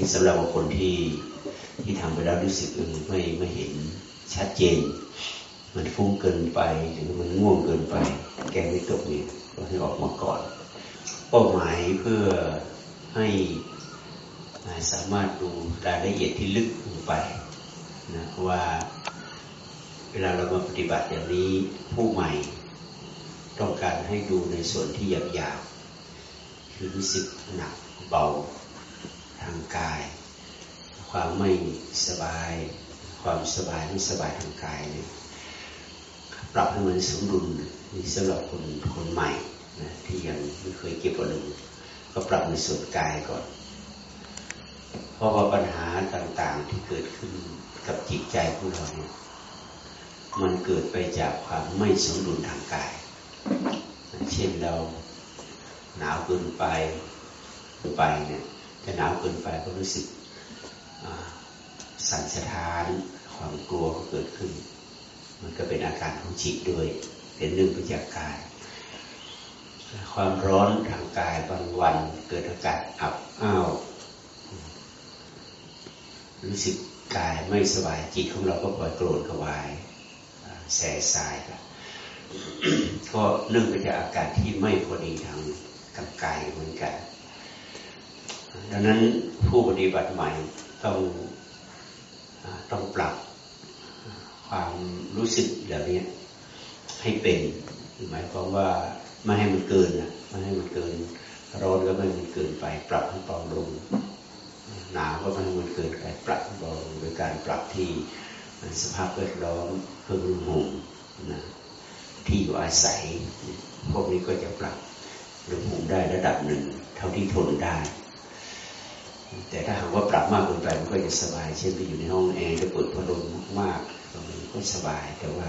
นี่สำหรับคนที่ที่ทำไปแล้วรู้สึกไม่ไม่เห็นชัดเจน มันฟุ้งเกินไปหรือมันง่วงเกินไป แกไม่ตกนี่ยก็ให้ออกมาก่อน เป้าหมายเพื่อให้สามารถดูรายละเอียดที่ลึกลงไปนะว่าเวลาเรามาปฏิบัติอย่างนี้ผู้ใหม่ ต้องการให้ดูในส่วนที่หยาบๆคือรู้สึกหนักเบา ทางกาย ความไม่สบาย ความสบายไม่สบายทางกายเนี่ยปรับให้มันสมดุลนี่สำหรับคนคนใหม่นะที่ยังไม่เคยเก็บอารมณ์ก็ปรับในส่วนกายก่อน เพราะว่าปัญหาต่างๆที่เกิดขึ้นกับจิตใจของเราเนี่ยมันเกิดไปจากความไม่สมดุลทางกาย เช่นเราหนาวเกินไปไปเนี่ย ถ้าหนาวเกินไปก็รู้สึกสั่นสะท้านความกลัวก็เกิดขึ้น มันก็เป็นอาการของจิตด้วยเป็นเรื่องประจากกาย ความร้อนทางกายบางวันเกิดอากาศอับอ้าวรู้สึกกายไม่สบายจิตของเราก็ปล่อยโกรธกวายแสสายก็เรื่องมาจากอาการที่ไม่พอดีทางกับกายเหมือนกัน ดังนั้นผู้ปฏิบัติใหม่ต้องต้องปรับความรู้สึกเหล่านี้ให้เป็น หมายความว่าไม่ให้มันเกินนะไม่ให้มันเกิน ร้อนก็ไม่ให้มันเกินไป ปรับให้เบาลงหนาวก็ไม่ให้มันเกินไปปรับเบาลงโดยการปรับที่สภาพแวดล้อมเครื่องห่มนะที่อยู่อาศัย พวกนี้ก็จะปรับอุณหภูมิได้ระดับหนึ่ง เท่าที่ทนได้ แต่ถ้าหากว่าปรับมากเกินไปมันก็จะสบาย เช่นไปอยู่ในห้องแอร์จะเปิดพัดลมมากๆก็สบายแต่ว่า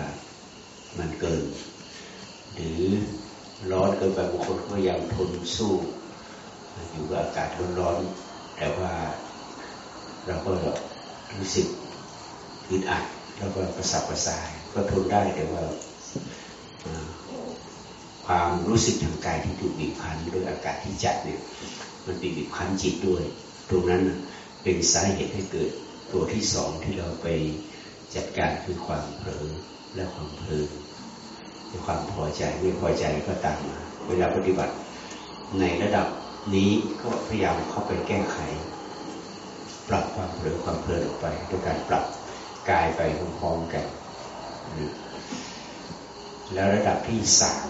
มันเกิน หรือร้อนเกินไปบางคนก็ยังทนสู้อยู่กับอากาศร้อนๆแต่ว่าเราก็รู้สึกอึดอัดแล้วก็กระสับกระส่ายก็ทนได้แต่ว่าความรู้สึกทางกายที่ถูกบีบคั้นด้วยอากาศที่จัดเนี่ยมันเป็นบีบคั้นจิตด้วย ตรงนั้นเป็นสาเหตุให้เกิดตัวที่สองที่เราไปจัดการคือความเผลอและความเพลินความพอใจไม่พอใจก็ตามมา เวลาปฏิบัติในระดับนี้ก็พยายามเข้าไปแก้ไข ปรับความเผลอความเพลินออกไปด้วยการปรับกายไปพร้อมๆกัน แล้วระดับที่สาม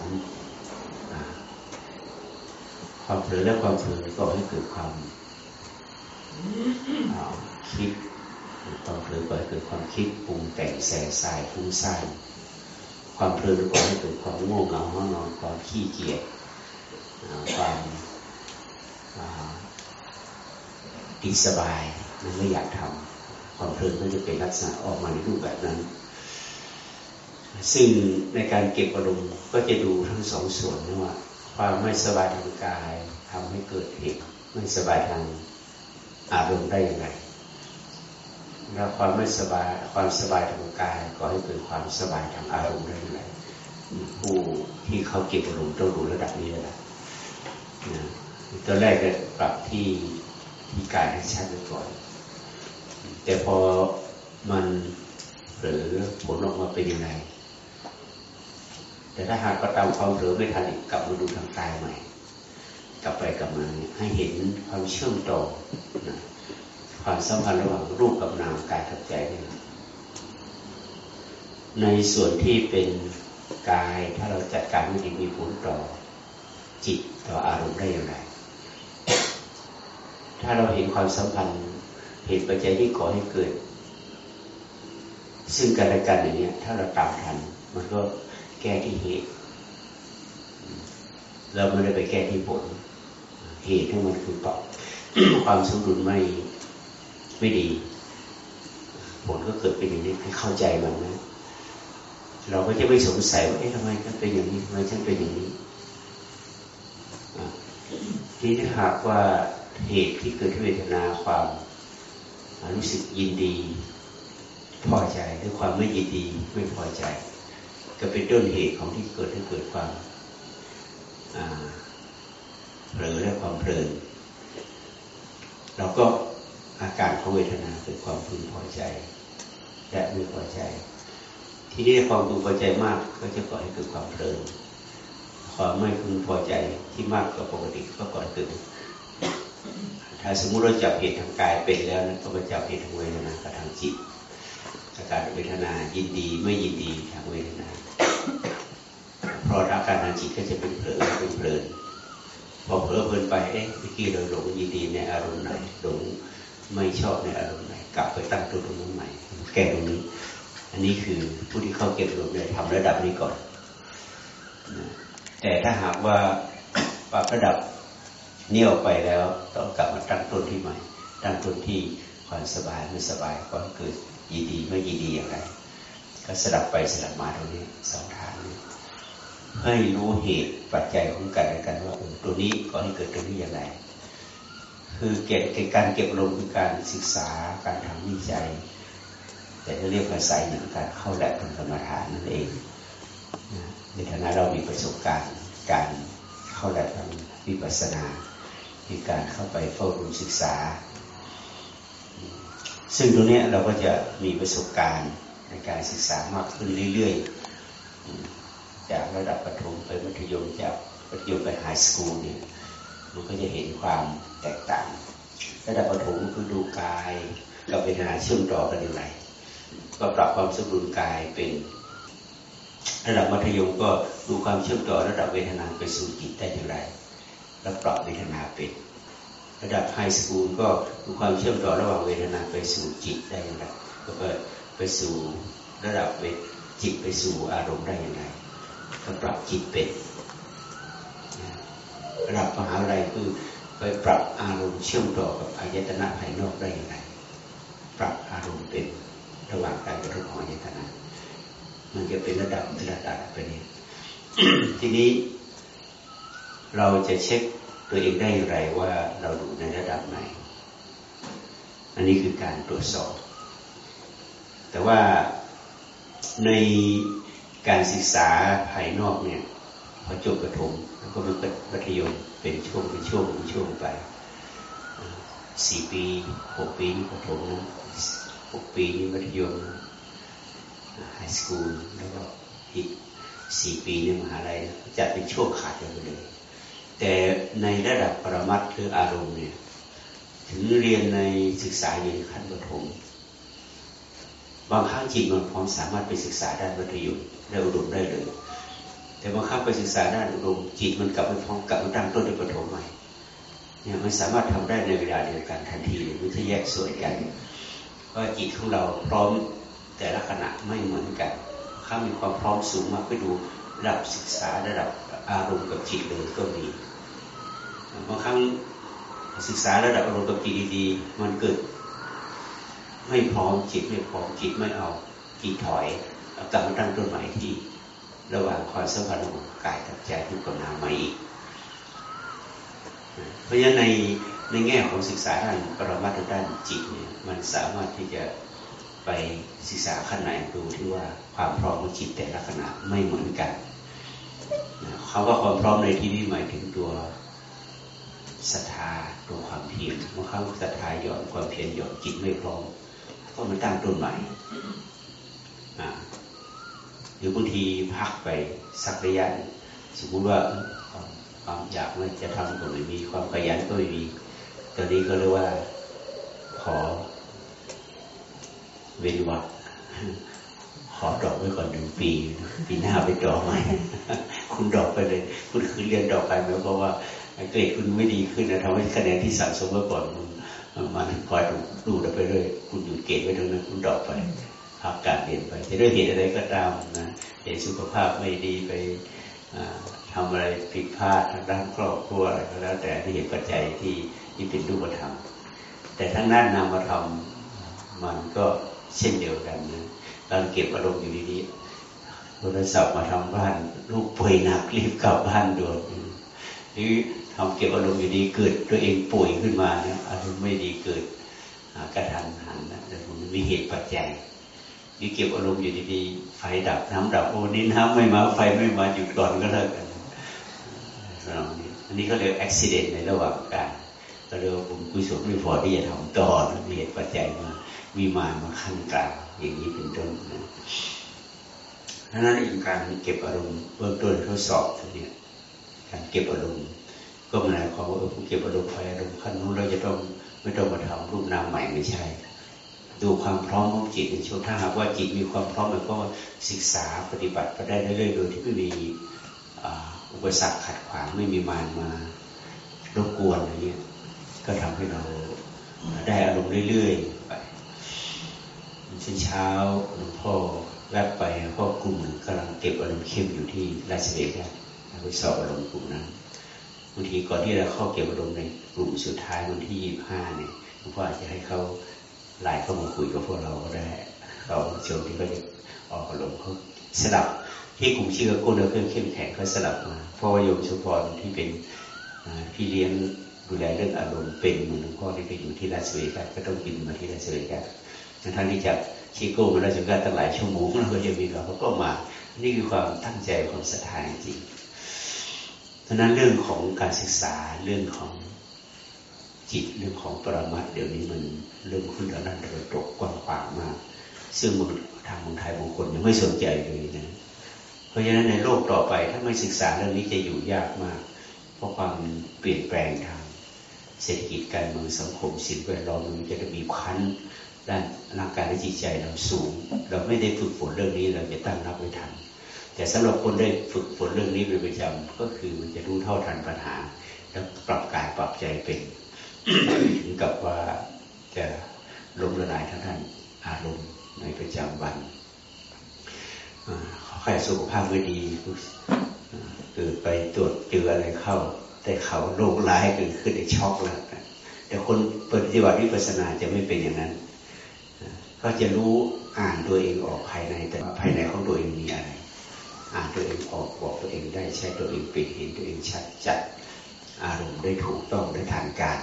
ความเผลอและความเผลอก็ให้เกิดความ คิดความเผลอก็ให้เกิดความคิดปรุงแต่งแสสายฟุ้งซ่านความเพลินก็ให้เกิดความโง่เงาห้องนอนความขี้เกียจความดีสบายมันไม่อยากทำความเพลินก็จะเป็นลักษณะออกมาในรูปแบบนั้น ซึ่งในการเก็บอารมณ์ก็จะดูทั้งสองส่วนนะว่า ความไม่สบายทางกายทำให้เกิดเหตุไม่สบายทาง อารมณ์ได้ย่างไรแล้วความไม่สบายความสบายทางกายก็ให้เกิดความสบายทางอารมณ์ได้ย่างไรผู้ที่เขาเก็บอารมณ์ต้องรู้ระดับนี้แล้วนะตัวแรกก็ปรับที่ที่กายให้ชัดไว้ก่อน แต่พอมันหรือผลออกมาเป็นยังไง แต่ถ้าหากก็ตามความเผลอไม่ทันอีกกลับมาดูทางกายใหม่ กลับไปกลับมาให้เห็นความเชื่อมต่อนะความสัมพันธ์ระหว่างรูปกับนามกายกับใจนี่ในส่วนที่เป็นกายถ้าเราจัดการไม่ดีมีผลต่อจิตต่ออารมณ์ได้อย่างไร ถ้าเราเห็นความสัมพันธ์เหตุปัจจัยที่ก่อให้เกิด ซึ่งกันและกันอย่างนี้ถ้าเราตามทัน มันก็แก้ที่เหตุเราไม่ได้ไปแก้ที่ผล เหตุที่มันคือตอบความสมดุลไม่ไม่ดี ผลก็เกิดเป็นอย่างนี้ให้เข้าใจมันนะ เราก็จะไม่สงสัยว่าเอ๊ะทำไมฉันเป็นอย่างนี้ทำไมฉันเป็นอย่างนี้ที่ถ้าหากว่าเหตุที่เกิดที่เวทนาความรู้สึกยินดี พอใจหรือความไม่ยินดีไม่พอใจ ก็เป็นต้นเหตุของที่เกิดให้เกิดความ เผลอและความเพลินเราก็อาการของเวทนาคือความพึงพอใจ และไม่พอใจ ที่นี้ความพึงพอใจมากก็จะก่อให้เกิดความเพลินความไม่พึงพอใจที่มากกว่าปกติก็ก่อให้เกิดถ้าสมมุติเราจับเหตุทางกายเป็นแล้วนะก็มาจับเหตุทางเวทนากับทางจิตอาการเวทนายินดีไม่ยินดีทางเวทนาเพราะอาการทางจิตก็จะเป็นเผลอเป็นเพลิน พอเผลอเพลินไปเอ๊ะเมื่อกี้เราหลงยินดีในอารมณ์ไหนหลงไม่ชอบในอารมณ์ไหนกลับไปตั้งตัวตรงนั้นใหม่ แก้ตรงนี้ อันนี้คือผู้ที่เข้าเก็บรวมเลยทำระดับนี้ก่อน แต่ถ้าหากว่าปรับระดับเนี่ยวไปแล้ว ต้องกลับมาตั้งต้นที่ใหม่ ตั้งต้นที่ความสบายไม่สบายความเกิดยินดีไม่ยินดีอย่างไร ก็สลับไปสลับมาตรงนี้สองทาง ให้รู้เหตุปัจจัยของกันและกันว่าตัวนี้ก่อให้เกิดตัวนี้อย่างไรคือเก็บการเก็บลมคือการศึกษาการทำวิจัย แต่จะเรียกภาษาหนึ่งการเข้าแลบเป็นกรรมฐานนั่นเองในฐานะเรามีประสบการณ์การเข้าแลบทำวิปัสสนามีการเข้าไปเฝ้าดูศึกษา ซึ่งตรงนี้เราก็จะมีประสบการณ์ในการศึกษามากขึ้นเรื่อยๆ จากระดับประถมไปมัธยมจากมัธยมไปไฮสคูลเนี่ยมันก็จะเห็นความแตกต่าง ระดับประถมคือดูกายกับเวทนาเชื่อมต่อกันอย่างไรก็ปรับความสมดุลกายเป็นระดับมัธยมก็ดูความเชื่อมต่อระดับเวทนาไปสู่จิตได้อย่างไร แล้วปรับเวทนาเป็นระดับไฮสคูลก็ดูความเชื่อมต่อระหว่างเวทนาไปสู่จิตได้อย่างไรก็ไปสู่ระดับเวจิตไปสู่อารมณ์ได้อย่างไร ก็ปรับจิตเป็นระดับมหาวิทยาลัยคือไปปรับอารมณ์เชื่อมต่อกับอายตนะภายนอกได้อย่างไรปรับอารมณ์เป็นระหว่างการกระทบของอายตนะ มันจะเป็นระดับระดับไปนี้ทีนี้เราจะเช็คตัวเองได้อย่างไรว่าเราอยู่ในระดับไหน อันนี้คือการตรวจสอบ แต่ว่าใน การศึกษาภายนอกเนี่ยพอจบประถมแล้วก็มันก็มัธยมเป็นช่วงเป็นช่วงเป็นช่วงไปสี่ปีหกปีนี่ประถมนะหกปีนี่มัธยมไฮสคูลแล้วก็อีกสี่ปีนี่มหาลัยจัดเป็นช่วงขาดกันไปเลย แต่ในระดับปรมัตคืออารมณ์เนี่ยถึงเรียนในศึกษาอยู่ในขั้นประถมบางครั้งจิตมันพร้อมสามารถไปศึกษาด้านวัตถุ ได้อุดมได้เลย แต่บางครั้งไปศึกษาด้านอุดมจิตมันกลับไปพร้อมกลับมาตั้งต้นในปฐมใหม่เนี่ยมันสามารถทำได้ในเวลาเดียวกันทันทีเลยมันจะแยกส่วนกันว่าจิตของเราพร้อมแต่ละขณะไม่เหมือนกันข้ามีความพร้อมสูงมากไปดูระดับศึกษาระดับอารมณ์กับจิตเลยก็มีบางครั้งศึกษาระดับอารมณ์กับจิตดีๆมันเกิด ไม่พร้อมจิตไม่พร้อมจิตไม่เอาจิตถอย กลับมาตั้งต้นใหม่ที่ระหว่างความสัมพันธ์ของกายกับใจที่กับนามมาอีกเพราะฉะนั้นในในแง่ของศึกษาด้านปรมาตด้านจิตเนี่ยมันสามารถที่จะไปศึกษาขั้นไหนดูที่ว่าความพร้อมของจิตแต่ละขณะไม่เหมือนกันคำว่าความพร้อมในที่นี้หมายถึงตัวศรัทธาตัวความเพียรบางครั้งศรัทธาหย่อนความเพียรหย่อนจิตไม่พร้อมก็มันตั้งต้นใหม่ หรือบางทีพักไปสักระยะสมมติว่าความอยากมันจะทำก็ไม่มีความขยันก็ไม่มีตอนนี้ก็เรียกว่าขอเว้นวักขอดอกไว้ก่อนหนึ่งปีปีหน้าไปดอกใหม่คุณดอกไปเลย คุณคือเรียนดอกไปไหมเพราะว่าเกรดคุณไม่ดีขึ้นนะทำให้คะแนนที่สะสมเมื่อก่อนมันมันคอยดูดูไปเรื่อยคุณอยู่เกรดไว้ตรงนั้นคุณดอกไป พักการเรียนไปจะด้วยเหตุอะไรก็ตามนะเหตุสุขภาพไม่ดีไปทำอะไรผิดพลาดทางด้านครอบครัวอะไรก็แล้วแต่ที่เหตุปัจจัยที่ที่เป็นรูปธรรม แต่ทั้งนั้นนามธรรมมันก็เช่นเดียวกันนะเราเก็บอารมณ์อยู่ดีๆโทรศัพท์มาทำบ้านลูกป่วยหนักรีบกลับบ้านด่วนหรือทำเก็บอารมณ์อยู่ดีเกิดตัวเองป่วยขึ้นมาเนี่ยอารมณ์ไม่ดีเกิดกระทันหันนะแต่ผมมีเหตุปัจจัย นี่เก็บอารมณ์อยู่ดีๆไฟดับน้ำดับโอ้นี่น้ำไม่มาไฟไม่มาหยุดก่อนก็เลิกกันอันนี้ก็เรียกอุบิเหตุในระหว่างการก็เรียกว่าบุญกุศลไม่พอที่จะทำต่อมีเหตุปัจจัยมามีมามาขั้นกลางอย่างนี้เป็นต้นนะดังนั้นเองการเก็บอารมณ์เบื้องต้นทดสอบตรงนี้การเก็บอารมณ์ก็หมายความว่าผู้เก็บอารมณ์ไฟอารมณ์ขั้นนู้นเราจะต้องไม่ต้องมาทำรูปนามใหม่ไม่ใช่ ดูความพร้อมของจิตในช่วงถ้าหากว่าจิตมีความพร้อมมันก็ศึกษาปฏิบัติไปได้เรื่อยๆโดยที่ไม่มีอุปสรรคขัดขวางไม่มีมารมารบกวนอะไรเงี้ยก็ทำให้เราได้อารมณ์เรื่อยๆไปเช้นเช้าหลวงพ่อแวบไปพ่อกลุ่มกำลังเก็บอารมณ์เข้มอยู่ที่ราชเวกัสไปสอบอารมณ์กลุ่มนั้นบางทีก่อนที่เราเข้าเก็บอารมณ์ในกลุ่มสุดท้ายวันที่ยี่ห้าเนี่ยหลวงพ่ออาจจะให้เขา ไลน์เข้ามาคุยกับพวกเราก็ได้เราช่วงที่เขาจะออกอารมณ์เขาสลับที่กลุ่มชื่อก้เนเรื่องเข้มแข็งเขาสลับมาเพราะว่าโยมชุพรที่เป็นพี่เลี้ยงดูแลเรื่องอารมณ์เป็นเหมือนหลวงพ่อที่ไปอยู่ที่ราชเวกัสก็ต้องบินมาที่ราชเวกัสทั้งที่จากชิโก้มาราชเวกัสตั้งหลายชั่วโมงเราก็จะมีเราก็มานี่คือความตั้งใจความศรัทธาจริงเพราะนั้นเรื่องของการศึกษาเรื่องของจิตเรื่องของปรมัตเดี๋ยวนี้มัน เริ่มขึ้นแล้วนั่นระดกกว้างขวางมาก ซึ่งทางเมืองไทยบางคนยังไม่สนใจเลยนะเพราะฉะนั้นในโลกต่อไปถ้าไม่ศึกษาเรื่องนี้จะอยู่ยากมาก เพราะความเปลี่ยนแปลงทางเศรษฐกิจการเมืองสังคมสิ่งแวดล้อมมันจะมีพันด้านร่างกายและจิตใจเราสูง เราไม่ได้ฝึกฝนเรื่องนี้เราจะตั้งรับไม่ทัน แต่สำหรับคนได้ฝึกฝนเรื่องนี้เป็นประจำก็คือมันจะรู้เท่าทันปัญหา แล้วปรับกายปรับใจเป็นถึงกับว่า จะล้มละลายทั้งท่านอารมณ์ในประจำวันใครสุขภาพไม่ดีเกิดไปตรวจเจออะไรเข้า แต่เขาโรคร้ายเกิดขึ้นในช็อกแล้วแต่คนปฏิบัติวิปัสสนาจะไม่เป็นอย่างนั้น ก็จะรู้อ่านตัวเองออกภายใน แต่ว่าภายในของตัวเองมีอะไรอ่านตัวเองออกบอกตัวเองได้ใช้ตัวเองเป็นเห็นตัวเองชัดจัดอารมณ์ได้ถูกต้องได้ทางการ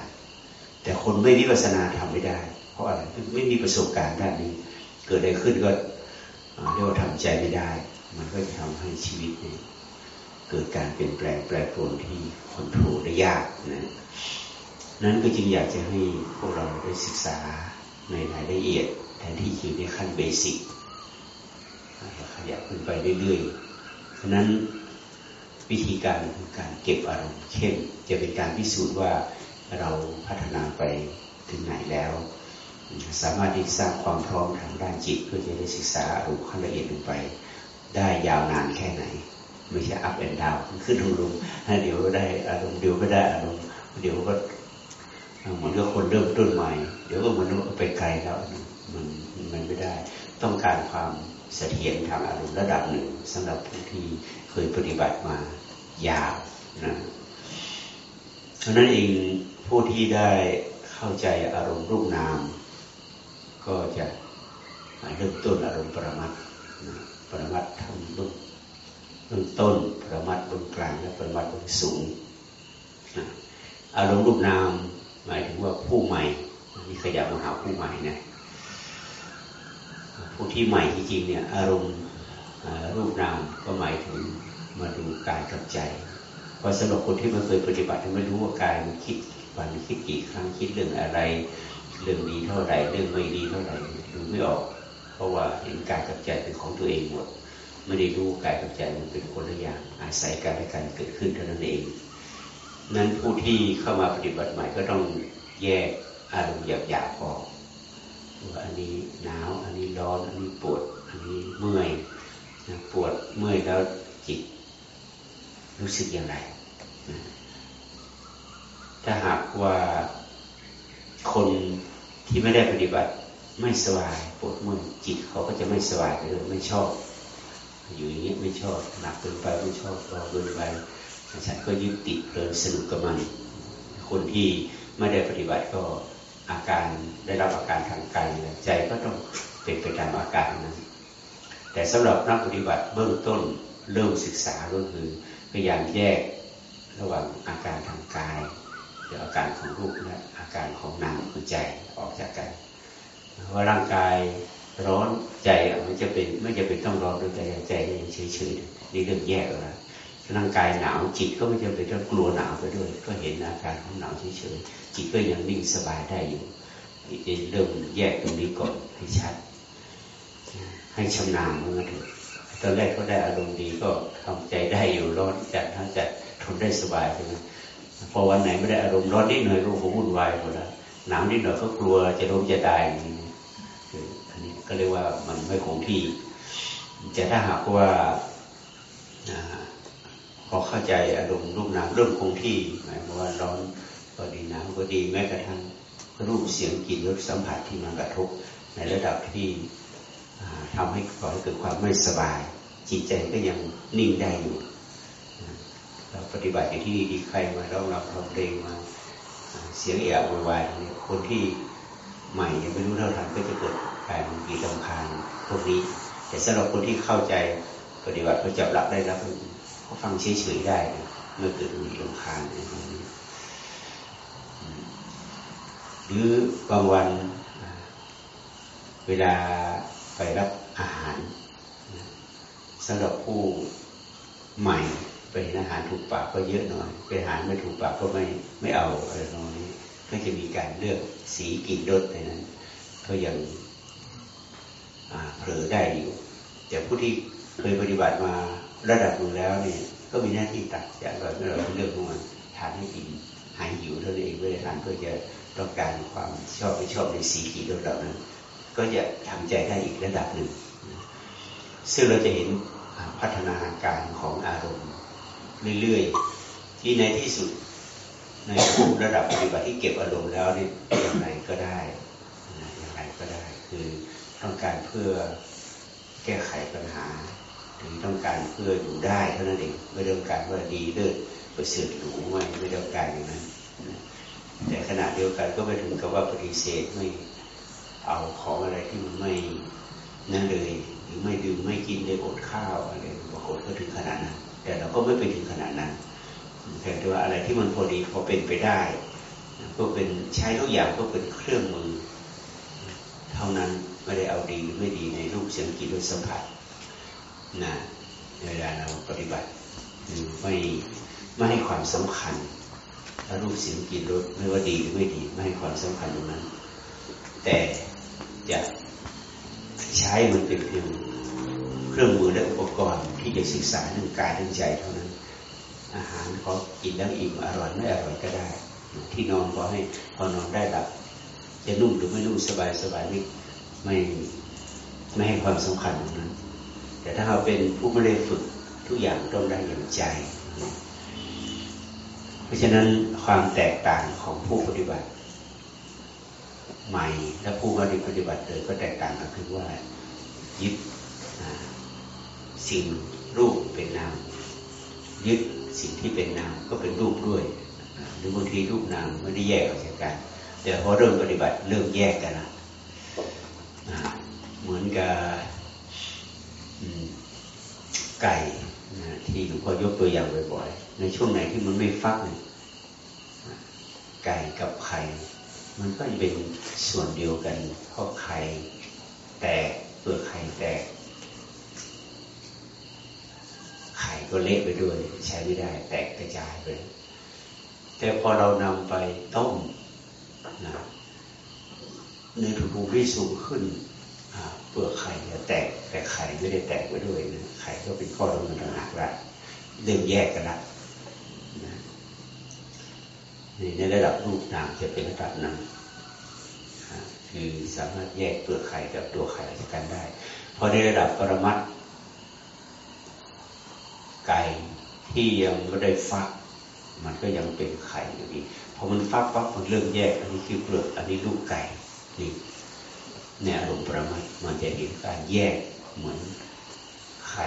แต่คนไม่วิปัสสนาทำไม่ได้ เพราะอะไรไม่มีประสบการณ์ด้านนี้ เกิดอะไรขึ้นก็เรียกว่าทำใจไม่ได้ มันก็จะทำให้ชีวิตเนี่ยเกิดการเปลี่ยนแปลงแปรปรวนที่คอนโทรลได้ยากนะนั้นก็จึงอยากจะให้พวกเราได้ศึกษาในรายละเอียดแทนที่อยู่ในขั้นเบสิกขยับขึ้นไปเรื่อยๆ ฉะนั้นวิธีการคือการเก็บอารมณ์เข้มจะเป็นการพิสูจน์ว่า เราพัฒนาไปถึงไหนแล้ว สามารถที่สร้างความพร้อมทางด้านจิตเพื่อจะได้ศึกษาอารมณ์ขั้นละเอียดลงไป ได้ยาวนานแค่ไหน ไม่ใช่อัพแอนด์ดาวขึ้นลงลงเดี๋ยวก็ได้อารมณ์เดี๋ยวก็ได้อารมณ์เดี๋ยวก็เหมือนกับคนเริ่มต้นใหม่ เดี๋ยวก็เหมือนไปไกลแล้วมันมันไม่ได้ ต้องการความเสถียรทางอารมณ์ระดับหนึ่งสำหรับผู้ที่เคยปฏิบัติมายาวนะเพราะนั้นเอง ผู้ที่ได้เข้าใจอารมณ์รูปนาม ก็จะเริ่มต้นอารมณ์ปรมัตปรมัตทำเบื้องต้น ปรมัตเบื้องกลางและปรมัตเบื้องสูง อารมณ์รูปนาม หมายถึงว่าผู้ใหม่นี่ขยับมาหาผู้ใหม่นะผู้ที่ใหม่จริงๆเนี่ยอารมณ์รูปนามก็หมายถึงมาดูกายกับใจพราะสำหรับคนที่ไม่เคยปฏิบัติไม่รู้ว่ากายมันคิด วันคิดกี่ครั้งคิดเรื่องอะไร เรื่องดีเท่าไหร่เรื่องไม่ดีเท่าไหร่ดูไม่ออก เพราะว่าเห็นกายกับใจเป็นของตัวเองหมดไม่ได้รู้กายกับใจมันเป็นคนละอย่างอาศัยกันและกันเกิดขึ้นเท่านั้นเอง นั้นผู้ที่เข้ามาปฏิบัติใหม่ก็ต้องแยกอารมณ์หยาบๆออกว่าอันนี้หนาว อันนี้ร้อน อันนี้ปวด อันนี้เมื่อยปวดเมื่อยแล้วจิตรู้สึกอย่างไร ถ้าหากว่าคนที่ไม่ได้ปฏิบัติไม่สบายปวดเมื่อยจิตเขาก็จะไม่สบายเลยไม่ชอบ อยู่อย่างนี้ไม่ชอบหนักเกินไปไม่ชอบเรอเกินไปฉันก็ยึดติดเลยสนุกกับมันคนที่ไม่ได้ปฏิบัติก็อาการได้รับอาการทางกายใจก็ต้องเป็นไปตามอาการนั้น แต่สำหรับนักปฏิบัติเบื้องต้นเริ่มศึกษาก็คือพยายามแยกระหว่างอาการทางกาย หรืออาการของรูปและอาการของนามคือใจออกจากกันว่าร่างกายร้อนใจมันจะเป็นไม่จะเป็นต้องร้อนด้วยใจใจยังเฉยๆนี่เรื่องแยกแล้วร่างกายหนาวจิตก็ไม่จำเป็นต้องกลัวหนาวไปด้วย ก็เห็นอาการของหนาวเฉยๆจิตก็ยังนิ่งสบายได้อยู่เริ่มแยกตรงนี้ก่อนให้ชัด ให้ชำนาญเมื่อถึงตอนแรกก็ได้อารมณ์ดีก็ทำใจได้อยู่ร้อนจัดทั้งจัดทนได้สบายใช่ไหม พอวันไหนไม่ได้อารมณ์ร้อนนิดหน่อยก็วุ่นวายหมดแล้วหนาวนิดหน่อยก็กลัวจะล้มจะตายอันนี้ก็เรียกว่ามันไม่คงที่จะถ้าหากว่าพอเข้าใจอารมณ์รูปนามเริ่มคงที่หมายความว่าร้อนก็ดีหนาวก็ดีแม้กระทั่งรูปเสียงกลิ่นรสสัมผัสที่มันกระทบในระดับที่ทำให้ก่อให้เกิดความไม่สบาย จิตใจก็ยังนิ่งได้อยู่ เราปฏิบัติอย่างที่ดีใครมาเรารับเราเพลงมา เสียงเอะอะวายคนที่ใหม่ยังไม่รู้เท่าทันก็จะเกิดการกีลำคาญพวกนี้ แต่สำหรับคนที่เข้าใจปฏิบัติเขาจับหลักได้แล้วเขาฟังเฉยๆได้เมื่อเกิดมีลำคาญหรือบางวันเวลาไปรับอาหารสำหรับผู้ใหม่ ไปอาหารถูกปากก็เยอะหน่อยไปอาหารไม่ถูกปากก็ไม่ไม่เอาอะไรตรงนี้ก็จะมีการเลือกสีกลิ่นรสในนั้น ก็ยังเผลอได้อยู่ แต่ผู้ที่เคยปฏิบัติมาระดับหนึ่งแล้วเนี่ยก็มีหน้าที่ตัดอย่างเราเมื่อเราเลือกมันทานให้กินหายหิวเท่านั้นเองไม่ได้ทานเพื่อจะต้องการความชอบไม่ชอบในสีกลิ่นรสเหล่านั้น ก็จะทำใจได้อีกระดับหนึ่งซึ่งเราจะเห็นพัฒนาการของอารมณ์ เรื่อยๆ ที่ในที่สุดในผู้ระดับปฏิบัติที่เก็บอารมณ์แล้วนี่อย่างไรก็ได้อย่างไรก็ได้ คือต้องการเพื่อแก้ไขปัญหาถึงต้องการเพื่ออยู่ได้เท่านั้นเองไม่ต้องการว่าดีเลิศประเสริฐหรูไม่ไม่ต้องการอย่างนั้นแต่ขณะเดียวกันก็ไม่ถึงกับว่าปฏิเสธไม่เอาของอะไรที่มันไม่นั่นเลย หรือไม่ดื่มไม่กินได้อดข้าวอะไรบางคนก็ถึงขนาดนั้น แต่เราก็ไม่ไปถึงขนาดนั้นแต่ว่าอะไรที่มันพอดีพอเป็นไปได้ ก็เป็นใช้ทุกอย่างก็เป็นเครื่องมือ เท่านั้นไม่ได้เอาดีหรือไม่ดีในรูปเสียงกลิ่นรสสัมผัสนะเวลาเราปฏิบัติไม่ไม่ให้ความสำคัญรูปเสียงกลิ่นรสไม่ว่าดีหรือไม่ดี ไม่ให้ความสำคัญตรงนั้น แต่จะใช้มันเป็นเพียง เครื่องมือและอุปกรณ์ที่จะศึกษาเรื่องกายเรื่องใจเท่านั้น อาหารก็กินแล้วอิ่มอร่อยไม่อร่อยก็ได้ ที่นอนก็ให้พอนอนได้หลับจะนุ่มหรือไม่นุ่มสบายสบายไม่ไม่ไม่ให้ความสำคัญตรงนั้น แต่ถ้าเราเป็นผู้ไม่ได้ฝึกทุกอย่างต้องได้อย่างใจ เพราะฉะนั้นความแตกต่างของผู้ปฏิบัติใหม่และผู้ปฏิบัติเลยก็แตกต่างกันคือว่ายึด สิ่งรูปเป็นนามยึดสิ่งที่เป็นนามก็เป็นรูปด้วย หรือบางทีรูปนามไม่ได้แยกออกจากกัน แต่พอเริ่มปฏิบัติเริ่มแยกกันละเหมือนกับไก่ที่หลวงพ่อยกตัวอย่างบ่อยๆในช่วงไหนที่มันไม่ฟักไก่กับไข่มันก็จะเป็นส่วนเดียวกันเพราะไข่แตกเปลือกไข่แตกไข่ ก็เละไปด้วย ใช้ไม่ได้ แตกกระจายไป แต่พอเรานำไปต้มนะเนื้อถูกที่สูงขึ้นเปลือกไข่จะแตกแต่ไข่ไม่ได้แตกไปด้วยนะไข่ก็เป็นข้อตรงกันต่างหากละเริ่มแยกกันละในระดับรูปนามจะเป็นระดับนั้นคือสามารถแยกเปลือกไข่กับตัวไข่จากกันได้ พอในระดับปรมัต ไก่ที่ยังไม่ได้ฟัก มันก็ยังเป็นไข่อยู่ดีพอมันฟักฟักมันเริ่มแยก อันนี้คือเปลือกอันนี้ลูกไก่นี่ในอารมณ์ประมัตมันจะเห็นการแยกเหมือนไข่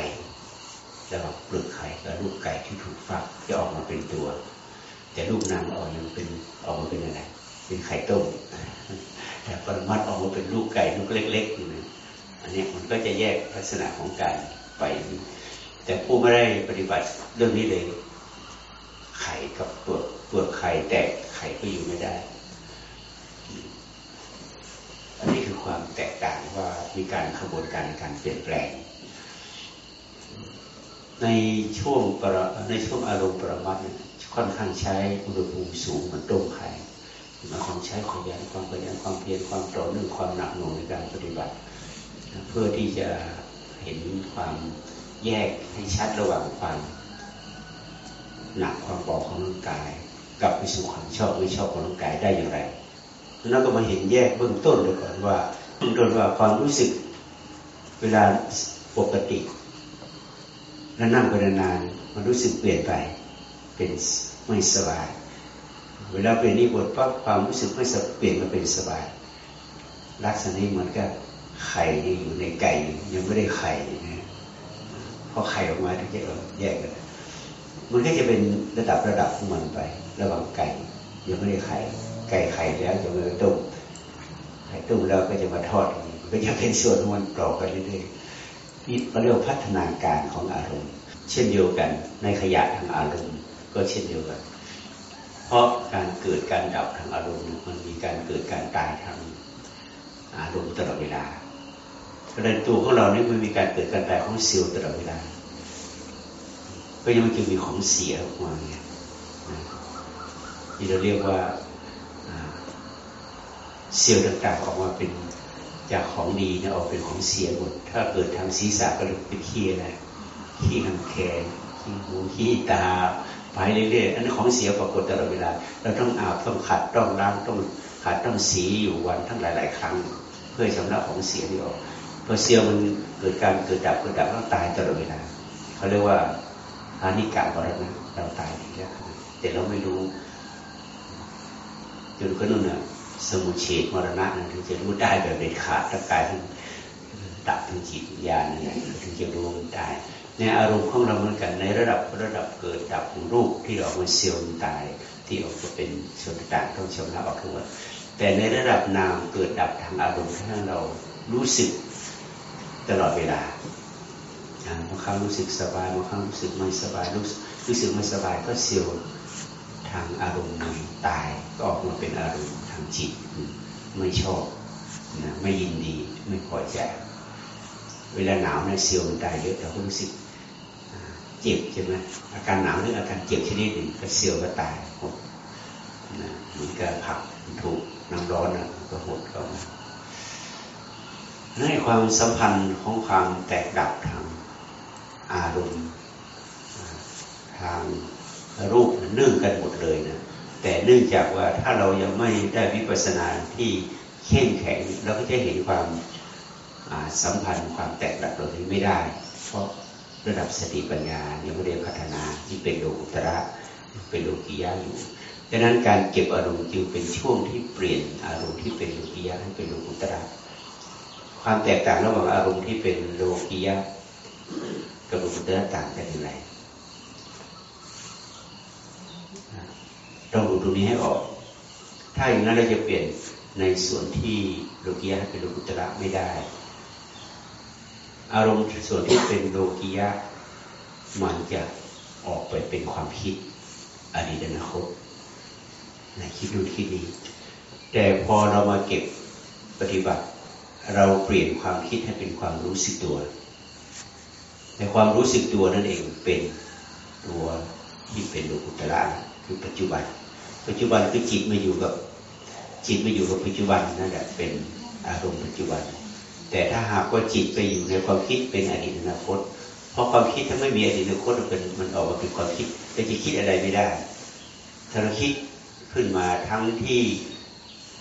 ระหว่างเปลือกไข่กับลูกไก่ที่ถูกฟักจะออกมาเป็นตัว แต่ลูกนางออกยังเป็นออกมาเป็นอะไรเป็นไข่ต้มแต่ปรมัดออกมาเป็นลูกไก่ลูกเล็กๆอยู่นะอันนี้มันก็จะแยกลักษณะของการไป แต่ผู้ไม่ได้ปฏิบัติเรื่องนี้เลย ไข่กับเปลือกเปลือกไข่แตกไข่ก็อยู่ไม่ได้ อันนี้คือความแตกต่างว่ามีการขบวนการในการเปลี่ยนแปลง ในช่วงประในช่วงอารมณ์ประมาทเนี่ยค่อนข้างใช้อุณหภูมิสูงเหมือนต้มไข่มาต้องใช้ขยันความขยันความเพียรความต่อเนื่องความหนักหน่วงในการปฏิบัติ เพื่อที่จะเห็นความ แยกให้ชัดระหว่างความหนักความเบาของร่างกาย กับไปสู่ความชอบไม่ชอบของร่างกายได้อย่างไรแล้วก็มาเห็นแยกเบื้องต้นเลยก่อนว่าเบื้องต้นว่าความรู้สึกเวลาปกติแล้วนั่งไปนานๆมันรู้สึกเปลี่ยนไปเป็นไม่สบาย เวลาเปลี่ยนนิบทปั๊บความรู้สึกไม่สบเปลี่ยนมาเป็นสบายลักษณะนี้เหมือนกับไข่อยู่ในไก่ยังไม่ได้ไข่ อไข่ออกมาถึงจะแยกกันมันก็จะเป็นระดับระดับของมันไป ระหว่างไก่ยังไม่ได้ไข่ไก่ไข่แล้วจะมาต้มไข่ต้มแล้วก็จะมาทอดก็จะเป็นส่วนมันต่อไปเรื่อยๆนี่เรียกพัฒนาการของอารมณ์ เช่นเดียวกัน ในขยะทางอารมณ์ ก็เช่นเดียวกัน เพราะการเกิดการดับทางอารมณ์มันมีการเกิดการตายทางอารมณ์ตลอดเวลา ราะในตัวของเรานี่มันมีการเกิดการตายของเซลล์ตลอดเวลาก็ยังมันจะมีของเสียออกมาเนี่ยที่เราเรียกว่าเซลล์ต่างๆออกมาเป็นจากของดีเนี่ยออกเป็นของเสียหมด ถ้าเกิดทางศีรษะก็เลยเป็นขี้อะไรขี้ทางแขนขี้หูขี้ตาไปเรื่อยๆอันนี้ของเสียปรากฏตลอดเวลา เราต้องอาบต้องขัดต้องล้างต้องขัดต้องสีอยู่วันทั้งหลาย ๆ ครั้ง เพื่อชำระของเสียนี่ออก พอเซลล์มันเกิดการเกิดดับเกิดดับแล้วตายตลอดเวลาเขาเรียกว่าอานิกะบรณะเราตายทีแล้วแต่เราไม่รู้จนก็นู่นน่ะสมุเฉดมรณะถึงจะรู้ได้แบบเด็ดขาดถ้ากายทั้งดับทั้งจิตญญาณนี่ถึงจะรู้ได้ในอารมณ์ของเราเหมือนกันในระดับระดับเกิดดับของรูปที่ออกมาเซลล์ตาย ที่ออกมาเป็นส่วนต่างต้องชำระออกทั้งหมดแต่ในระดับนามเกิดดับทางอารมณ์ที่เรารู้สึก ตลอดเวลาบางครั้งรู้สึกสบายบางครั้งรู้สึกไม่สบายรู้รู้สึกไม่สบายก็เซลล์ทางอารมณ์ตายก็ออกมาเป็นอารมณ์ทางจิตไม่ชอบนะไม่ยินดีไม่พอใจเวลาหนาวเนี่ยเซลล์มันตายเยอะเราก็รู้สึกเจ็บใช่ไหมอาการหนาวหรืออาการเจ็บชนิดหนึ่งก็เซลล์ก็ตายหดนะมันก็ผักถูกน้ำร้อนนะก็หดเข้ามา ในความสัมพันธ์ของความแตกดับทางอารมณ์ทางรูปเนื่องกันหมดเลยนะแต่เนื่องจากว่าถ้าเรายังไม่ได้วิปัสสนาที่เข้มแข็งเราก็จะเห็นความสัมพันธ์ความแตกดับเหล่านี้ไม่ได้ เพราะระดับสติปัญญายังไม่ได้พัฒนาที่เป็นโลกุตระเป็นโลกิยะอยู่ดังนั้นการเก็บอารมณ์จึงเป็นช่วงที่เปลี่ยนอารมณ์ที่เป็นโลกิยะให้เป็นโลกุตระ ความแตกต่างระหว่างอารมณ์ที่เป็นโลกิยะกับโลกุตระต่างกันอย่างไรต้องดูตรงนี้ให้ออก ถ้าอย่างนั้นเราจะเปลี่ยนในส่วนที่โลกียะเป็นโลกุตระไม่ได้ อารมณ์ส่วนที่เป็นโลกียะมันจะออกไปเป็นความคิดอดีตอนาคตนะคิดดูคิดนี้ แต่พอเรามาเก็บปฏิบัติ เราเปลี่ยนความคิดให้เป็นความรู้สึกตัว ในความรู้สึกตัวนั่นเองเป็นตัวที่เป็นโลกุตระคือปัจจุบัน ปัจจุบันคือจิตมาอยู่กับจิตมาอยู่กับปัจจุบันนั่นแหละเป็นอารมณ์ปัจจุบัน แต่ถ้าหากว่าจิตไปอยู่ในความคิดเป็นอดีตอนาคต เพราะความคิดถ้าไม่มีอดีตอนาคตมันเป็นมันออกมาเป็นความคิดก็จะคิดอะไรไม่ได้ ถ้าเราคิดขึ้นมาทั้งที่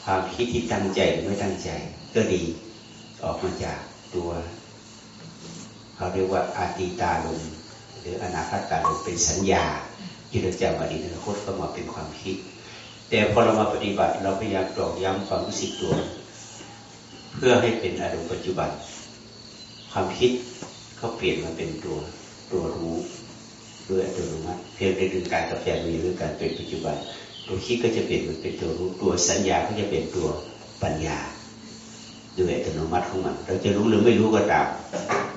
ความคิดที่ตั้งใจหรือไม่ตั้งใจก็ดี ออกมาจากตัวเขาเรียกว่าอาติตาลมหรืออนาคตาลมเป็นสัญญาที่เราจำอดีตอนาคตก็มาเป็นความคิด แต่พอเรามาปฏิบัติเราพยายามตอกย้ำความรู้สึกตัว เพื่อให้เป็นอารมณ์ปัจจุบัน ความคิดก็เปลี่ยนมาเป็นตัวตัวรู้ด้วยอัตโนมัติเพียงแต่ดึงการกับใจมีหรือการเป็นปัจจุบัน ตัวคิดก็จะเปลี่ยนมันเป็นตัวรู้ตัวสัญญาก็จะเป็นตัวปัญญา ด้วยอัตโนมัติของมัน เราจะรู้หรือไม่รู้ก็ตาม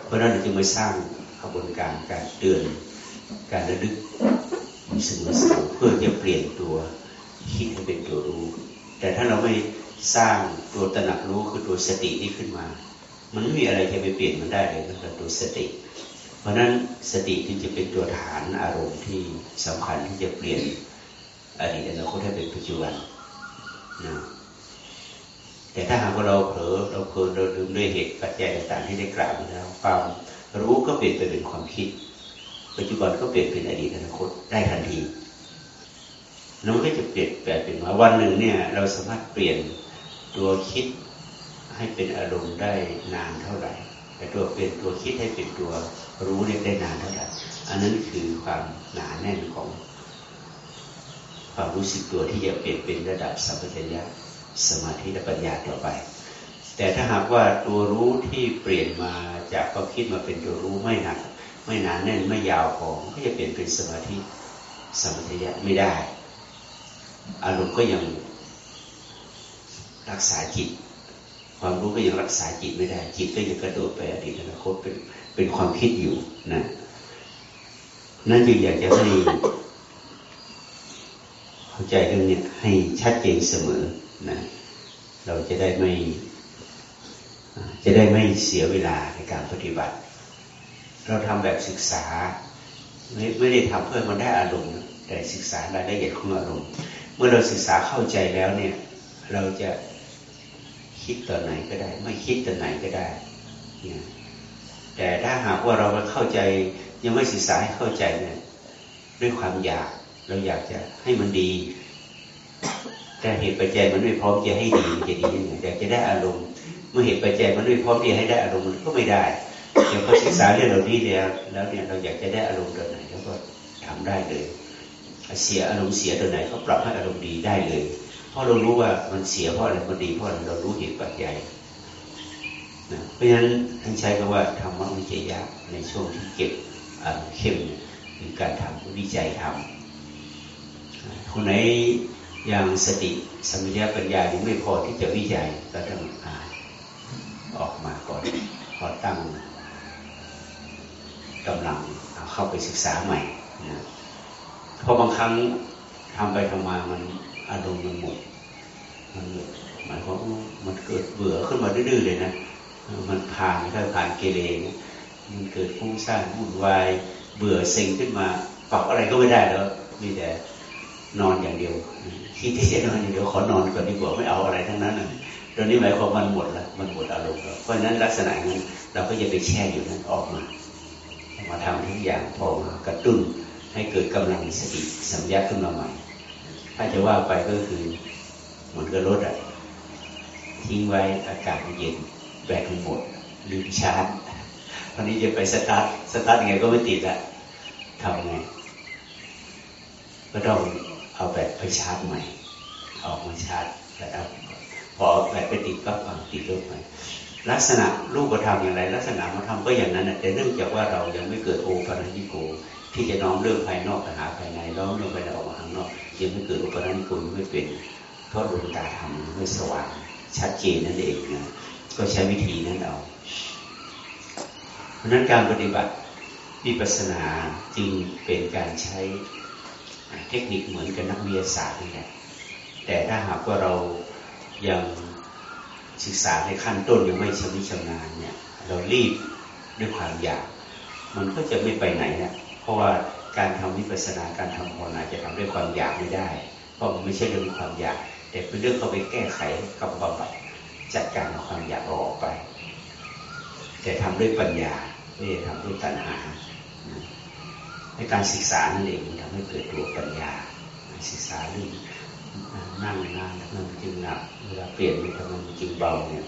เพราะนั้นเราจึงมาสร้างกระบวนการการเตือนการระลึกเสมอเพื่อจะเปลี่ยนตัวคิดให้เป็นตัวรู้ แต่ถ้าเราไม่สร้างตัวตระหนักรู้คือตัวสตินี้ขึ้นมา มันไม่มีอะไรจะไปเปลี่ยนมันได้เลยนอกจากตัวสติ เพราะนั้นสติที่จะเป็นตัวฐานอารมณ์ที่สำคัญที่จะเปลี่ยนอดีตอนาคตให้เป็นปัจจุบันนะ แต่ถ้าหากว่าเราเผลอเราเพลินเราลืมด้วยเหตุปัจจัยต่างๆที่ได้กล่าวมาแล้วความรู้ก็เปลี่ยนไปเป็นความคิด ปัจจุบันก็เปลี่ยนเป็นอดีตอนาคตได้ทันทีแล้วมันก็จะเปลี่ยนแปลงเป็นมาวันหนึ่งเนี่ย เราสามารถเปลี่ยนตัวคิดให้เป็นอารมณ์ได้นานเท่าไหร่แต่ตัวเปลี่ยนตัวคิดให้เป็นตัวรู้เนี่ยได้นานเท่าไหร่อันนั้นคือความหนาแน่นของความรู้สึกตัวที่จะเปลี่ยนเป็นระดับสัมปชัญญะ สมาธิและปัญญาต่อไป แต่ถ้าหากว่าตัวรู้ที่เปลี่ยนมาจากความคิดมาเป็นตัวรู้ไม่หนัก ไม่หนานแน่นไม่ยาวพอก็จะเปลี่ยนเป็นสมาธิสมัญญะไม่ได้ อารมณ์ก็ยังรักษาจิต ความรู้ก็ยังรักษาจิตไม่ได้ จิตก็ยังกระโดดไปอดีตอนาคตเป็นเป็นความคิดอยู่นะนั่นจึงอยากจะให้เข้าใจเรื่องนี้ให้ชัดเจนเสมอ นะเราจะได้ไม่จะได้ไม่เสียเวลาในการปฏิบัติ เราทำแบบศึกษา ไม่ไม่ได้ทำเพื่อมันได้อารมณ์แต่ศึกษารายละเอียดของอารมณ์ เมื่อเราศึกษาเข้าใจแล้วเนี่ยเราจะคิดต่อไหนก็ได้ ไม่คิดต่อไหนก็ได้เนี่ยแต่ถ้าหากว่าเราเข้าใจยังไม่ศึกษาให้เข้าใจเนี่ยด้วยความอยากเราอยากจะให้มันดี แต่เหตุปัจจัยมันไม่พร้อมจะให้ดีจะดียังไงอยากจะได้อารมณ์เมื่อเหตุปัจจัยมันไม่พร้อมที่จะให้ได้อารมณ์มันก็ไม่ได้เดี๋ยวพอศึกษาเรื่องเหล่านี้แล้วแล้วเนี่ยเราอยากจะได้อารมณ์ตัวไหนแล้วก็ทำได้เลยเสียอารมณ์เสียตัวไหนก็ปรับให้อารมณ์ดีได้เลย เพราะเรารู้ว่ามันเสียเพราะอะไรมันดีเพราะอะไรเรารู้เหตุปัจจัยนะเพราะฉะนั้นท่านใช้คำว่าธรรมวิจัยยะในช่วงที่เก็บเข้มมีการทำวิจัยทำคนไหน อย่างสติสมปชัญญปัญญายังไม่พอที่จะวิจัยก็ต้องอ่านออกมาก่อนพอตั้งกำลังเข้าไปศึกษาใหม่นะเพราะบางครั้งทำไปทำมามันอารมณ์มันหมดมันหมายความมันเกิดเบื่อขึ้นมาดื้อเลยนะมันผ่านถ้าผ่านเกเรมันเกิดฟุ้งซ่านวุ่นวาย เบื่อเซ็งขึ้นมาปรับอะไรก็ไม่ได้แล้วมีแต่ นอนอย่างเดียวคิดที่จะนอนอย่างเดียวขอนอนก่อนดีกว่าไม่เอาอะไรทั้งนั้นตอนนี้หมายความมันหมดแล้วมันหมดอารมณ์แล้วเพราะฉะนั้นลักษณะนั้นเราก็จะไปแช่อยู่นั้นออกมามาทำทุกอย่างพอมากระตุ้นให้เกิดกำลังสติสัมยาขึ้นมาใหม่ ถ้าจะว่าไปก็คือเหมือนกับรถอะทิ้งไว้อากาศเย็นแบตมันหมดลืมชาร์จวันนี้จะไปสตาร์ทสตาร์ทยังไงก็ไม่ติดละทำไงก็ต้อง เอาแบตไปชาร์จใหม่ออกมาชาร์จแล้วพอแบตไปติดก็ฟังติดรถใหม่ลักษณะรูปธรรมอย่างไร ลักษณะนามธรรมก็อย่างนั้นแต่เนื่องจากว่าเรายังไม่เกิดโอปนยิโกที่จะน้อมเรื่องภายนอกไปหาภายในน้อมเรื่องภายในออกมาข้างนอกยังไม่เกิดโอปัญิโกไม่เป็นเพราะดวงตาธรรมไม่สว่างชัดเจนนั่นเองนะก็ใช้วิธีนั้นเอาเพราะนั้นการปฏิบัติวิปัสสนาจึงเป็นการใช้ เทคนิคเหมือนกับนักวิทยาศาสตร์นี่แหละแต่ถ้าหากว่าเรายังศึกษาในขั้นต้นยังไม่ชำนิชำนาญเนี่ย เรารีบด้วยความอยาก มันก็จะไม่ไปไหนนะเพราะว่าการทำวิปัสสนาการทำภาวนาจะทำด้วยความอยากไม่ได้ เพราะมันไม่ใช่เรื่องความอยาก แต่เป็นเรื่องเขาไปแก้ไขกับบำบัดจัดการความอยากออกไป แต่ทำด้วยปัญญาไม่ได้ทำด้วยตัณหา ในการศึกษานั่นเองทำให้เกิดตัวปัญญาศึกษาเรื่องนั่งนานมันจึงหนักเวลาเปลี่ยนมันทำไมมันจึงเบาเนี่ย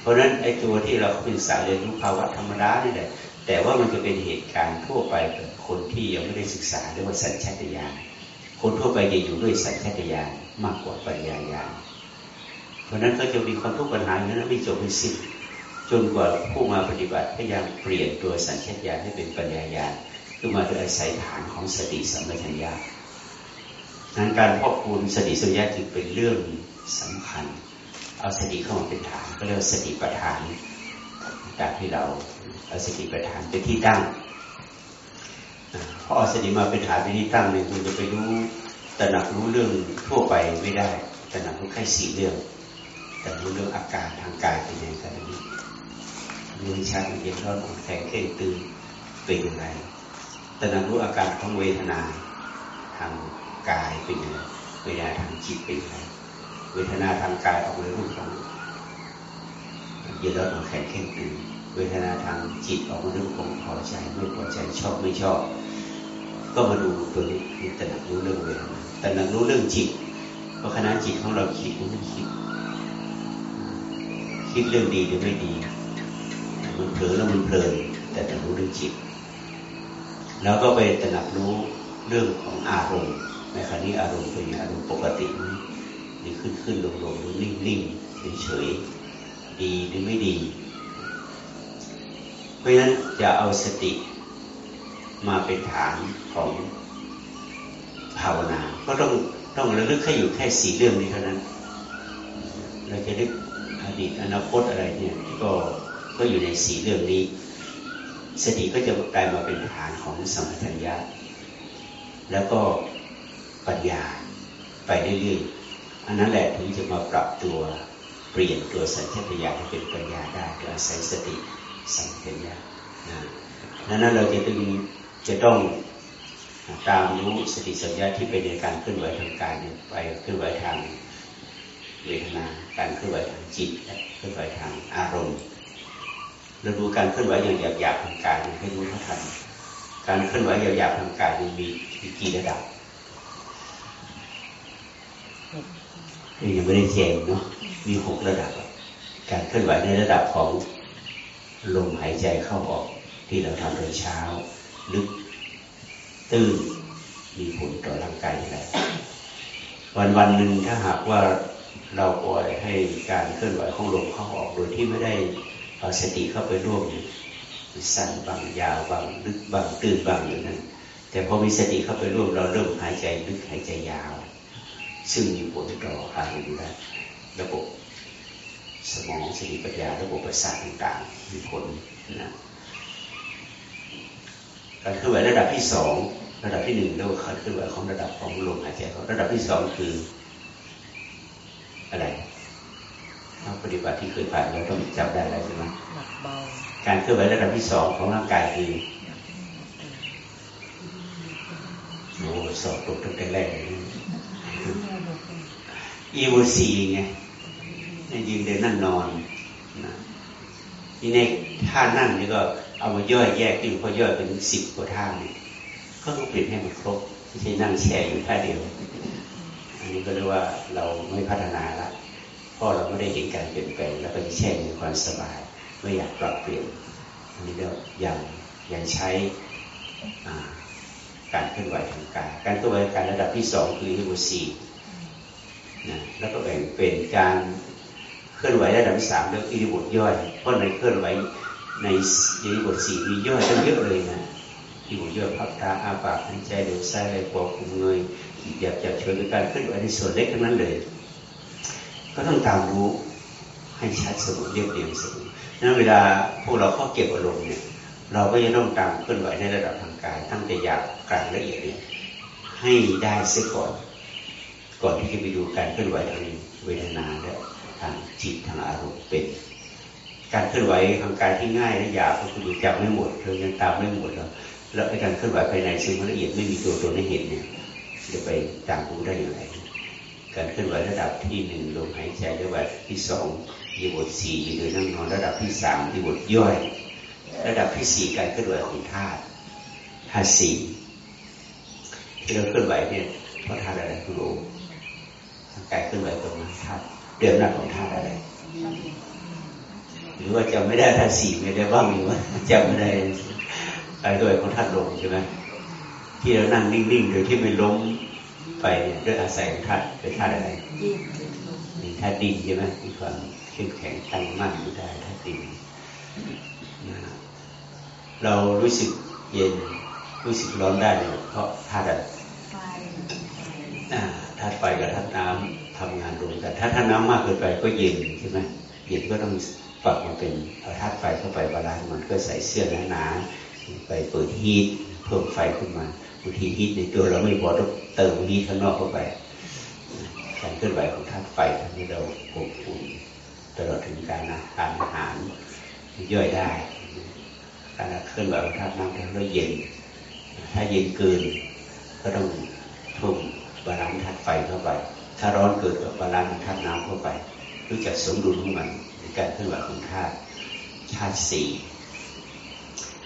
เพราะฉะนั้นไอ้ตัวที่เราศึกษาเรียนรู้ภาวะธรรมดานี่แหละแต่ว่ามันจะเป็นเหตุการณ์ทั่วไปกับคนที่ยังไม่ได้ศึกษาเรียกว่าสัญชาตญาณคนทั่วไปจะอยู่ด้วยสัญชาตญาณมากกว่าปัญญาญาณเพราะนั้นก็จะมีความทุกข์ปัญหาอย่างนั้นไม่จบไม่สิ้นจนกว่าผู้มาปฏิบัติพยายามเปลี่ยนตัวสัญชาตญาณให้เป็นปัญญาญาณ ขึ้นมาโดยอาศัยฐานของสติสัมปชัญญะนั้นการพอคูณสติสัมปชัญญะจึงเป็นเรื่องสำคัญ เอาสติเข้ามาเป็นฐานก็เรียกสติปัฏฐานจากที่เราเอาสติปัฏฐานเป็นที่ตั้งพอเอาสติมาเป็นฐานเป็นที่ตั้งเนี่ยคุณจะไปรู้ตระหนักรู้เรื่องทั่วไปไม่ได้ตระหนักรู้แค่สี่เรื่องแต่รู้เรื่องอาการทางกายเป็นยังไงนี้รู้ชัดเย็นร้อนอ่อนแข็งเข่งตื่นเป็นยังไง ตระหนักรู้อาการของเวทนาทางกายเป็นยังไงเวทนาทางจิตเป็นยังไงเวทนาทางกายออกมารูปของยืนแล้วเราแข็งแข็งตึงเวทนาทางจิตออกมารื่องของพอใจไม่พอใจชอบไม่ชอบ ก็มาดูตัวนี้คือตระหนักรู้เรื่องเวทนาตระหนักรู้เรื่องจิตเพราะขณะจิตของเราคิดมันคิด คิดเรื่องดีหรือไม่ดีมันเผลอแล้วมันเพลินแต่ตระหนักรู้เรื่องจิต แล้วก็ไปตระหนักรู้เรื่องของอารมณ์ในขณะนี้อารมณ์เป็นอารมณ์ปกติหรือขึ้นขึ้นลงลงหรือนิ่งนิ่งเฉยๆดีหรือไม่ดี เพราะฉะนั้นจะเอาสติมาเป็นฐานของภาวนา ก็ต้องต้องระลึกแค่อยู่แค่สี่เรื่องนี้เท่านั้น เราจะนึกอดีตอนาคตอะไรเนี่ยก็ก็อยู่ในสี่เรื่องนี้ สติก็จะกลายมาเป็นฐานของสมัชัญญาแล้วก็ปัญญาไปเรื่อยๆอันนั้นแหละถึงจะมาปรับตัวเปลี่ยนตัวสัญชาตญาณให้เป็นปัญญาได้โดยอาศัยสติสัมปชัญญะนะนั้นเราจะต้องจะต้องตามรู้สติสัญญาที่เป็นในการเคลื่อนไหวทางกายไปเคลื่อนไหวทางเวทนา การเคลื่อนไหวทางจิตเคลื่อนไหวทางอารมณ์ เราดูการเคลื่อนไหวอย่างหยาบๆทางกายให้รู้เท่าทันการเคลื่อนไหวหยาบๆทางกายมีมีกี่ระดับยังไม่ได้แจ้งเนาะมีหกระดับ การเคลื่อนไหวในระดับของลมหายใจเข้าออกที่เราทำโดยเช้า ลึกตื้นมีผลต่อร่างกายอะไรวันวันหนึ่งถ้าหากว่าเราปล่อยให้การเคลื่อนไหวของลมเข้าออกโดยที่ไม่ได้ เอาสติเข้าไปร่วมสั้นบางยาวบางลึกบางตื้นบางอย่างนั้นแต่พอมีสติเข้าไปร่วมเราเริ่มหายใจลึกหายใจยาว ซึ่งมีผลต่ออารมณ์และระบบสมองสติปัญญาระบบประสาทต่างๆมีผลนะการเคลื่อนไหวระดับที่สองระดับที่หนึ่งเรียกว่าการเคลื่อนไหวของระดับของลมหายใจระดับที่สองคืออะไร นักปฏิบัติที่เคยผ่านเราต้องจับได้แล้วใช่ไหมการเคลื่อนไหวระดับที่สองของร่างกายคือโอ้สอบตกตั้งแต่แรกอีโวซีไงยืนเดินนั่งนอนนะนี่ในท่านั่งนี่ก็เอามาย่อยแยกอยู่เพราะย่อยเป็นสิบกว่าท่าเนี่ยก็ต้องเปลี่ยนให้มันครบไม่ใช่นั่งแช่อยู่ท่าเดียว อันนี้ก็เรียกว่าเราไม่พัฒนาละเพราะเราไม่ได้เห็นการเปลี่ยนแปลงแล้วก็แช่ในความสบายไม่อยากปรับเปลี่ยนอันนี้ก็ยังยังใช้การเคลื่อนไหวทางกายการเคลื่อนไหวการระดับที่สองคือฮิโมซีนะแล้วก็แบ่งเป็นการเคลื่อนไหวระดับที่สามเรียกอิริบทย่อยเพราะในเคลื่อนไหวในอิริบทสี่มีย่อยตั้งเยอะเลยนะอิริบทย่อยพับตาอาปากหายใจเดือดไส้ไหลปอดคุมเงยหยับจับเฉยเป็นการเคลื่อนไหวในส่วนเล็กทั้งนั้นเลย ก็ต้องตามรู้ให้ชัดสมุดเรียบเรียงสมุดนั้นเวลาพวกเราเข้าเก็บอารมณ์เนี่ย เราก็จะต้องตามเคลื่อนไหวในระดับทางกาย ตั้งแต่หยาบกลางละเอียดเนี่ยให้ได้เสียก่อน ก่อนที่จะไปดูการเคลื่อนไหวทางเวทนาและทางจิตทางอารมณ์เป็น การเคลื่อนไหวทางกายที่ง่ายและหยาบก็คือจำไม่หมดเรายังตามไม่หมดแล้วแล้วการเคลื่อนไหวภายในซึ่งละเอียดไม่มีตัวตนให้เห็นเนี่ยจะไปตามรู้ได้อย่างไร การเคลื่อนไหวระดับที่หนึ่งลมหายใจระดับที่สองยีบทสี่ยืนนั่งนอนระดับที่สามยีบทย่อย ระดับที่สี่การเคลื่อนไหวของธาตุธาตุสี่ที่เราเคลื่อนไหวเนี่ยเพราะธาตุอะไรคุณรู้กายเคลื่อนไหวตรงนั้นธาตุเดือนหน้าของธาตุอะไร หรือว่าจำไม่ได้ธาตุสี่ไม่ได้บ้างหรือว่าจำไม่ได้อะไรด้วยของธาตุลมใช่ไหมที่เรานั่งนิ่งๆโดยที่ไม่ล้ม ไปเนี่ยด้วยอาศัยธาตุเป็นธาตุอะไรมีธาตุดินใช่ไหมมีความเข้มแข็งตั้งมั่นอยู่ได้ธาตุดินเรารู้สึกเย็นรู้สึกร้อนได้เพราะธาตุอะไรธาตุไฟกับธาตุน้ำทำงานรวมกันถ้าธาตุน้ำมากเกินไปก็เย็นใช่ไหมเย็นก็ต้องปรับมาเป็นเอาธาตุไฟเข้าไป balance มันก็ใส่เสื้อหนาๆไปเปิด heat เพิ่มไฟขึ้นมา บางที heat ในตัวเราไม่พอต้องเติม heat ข้างนอกเข้าไปการเคลื่อนไหวของธาตุไฟทำให้เราอบอุ่นตลอดถึงการทานอาหารย่อยได้ การเคลื่อนไหวของธาตุน้ำทำให้เราเย็น ถ้าเย็นเกินก็ต้องทุ่ม balance ธาตุไฟเข้าไป ถ้าร้อนเกินก็ balance ธาตุน้ำเข้าไป รู้จักสมดุลของมันในการเคลื่อนไหวของธาตุธาตุสี่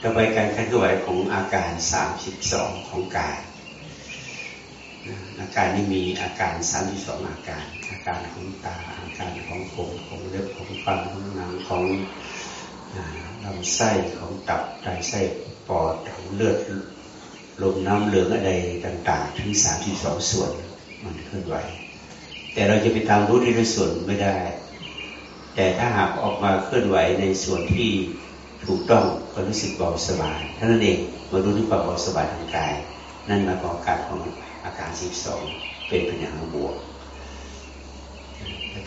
ต่อไปการเคลื่อนไหวของอาการสามสิบสองของกายอาการนี้มีอาการสามสิบสอาการ อาการของตา อาการของผมของเล็บของฟันของหนังของลำไส้ของตับไตไส้ปอดของเลือดลมน้ำเหลืองอะไรต่าง ๆ ทั้งสามสิบสองส่วนมันเคลื่อนไหว แต่เราจะไปตามรู้ในส่วนไม่ได้ แต่ถ้าหากออกมาเคลื่อนไหวในส่วนที่ ถูกต้องก็รู้สึกเบาสบายท่านั้นเองมาดูที่ความเบาสบายทางกาย นั่นมาของการของอาการสิบองเป็นปัญญาบวก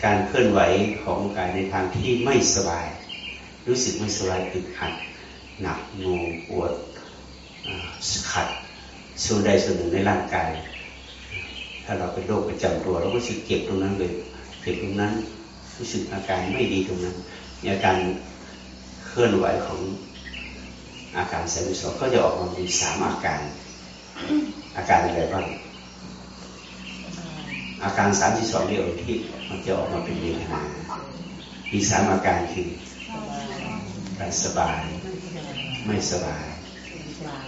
การเคลื่อนไหวของกายในทางที่ไม่สบาย รู้สึกไม่สบายอึดอัดหนักงงปวดขัดส่วนใดส่วนหนึ่งในร่างกาย ถ้าเราเป็นโรคประจำตัวเราก็รู้สึกเจ็บตรงนั้นเลยเจ็บตรงนั้น รู้สึกอาการไม่ดีตรงนั้นมีอาการ เคลื่อนไหวของอาการเซลล์สองก็จะออกมามีสามอาการ อาการอะไรบ้างอาการสามที่สองเดียวที่มันจะออกมาเป็นเวทนามีสามอาการคือการสบาย ไม่สบาย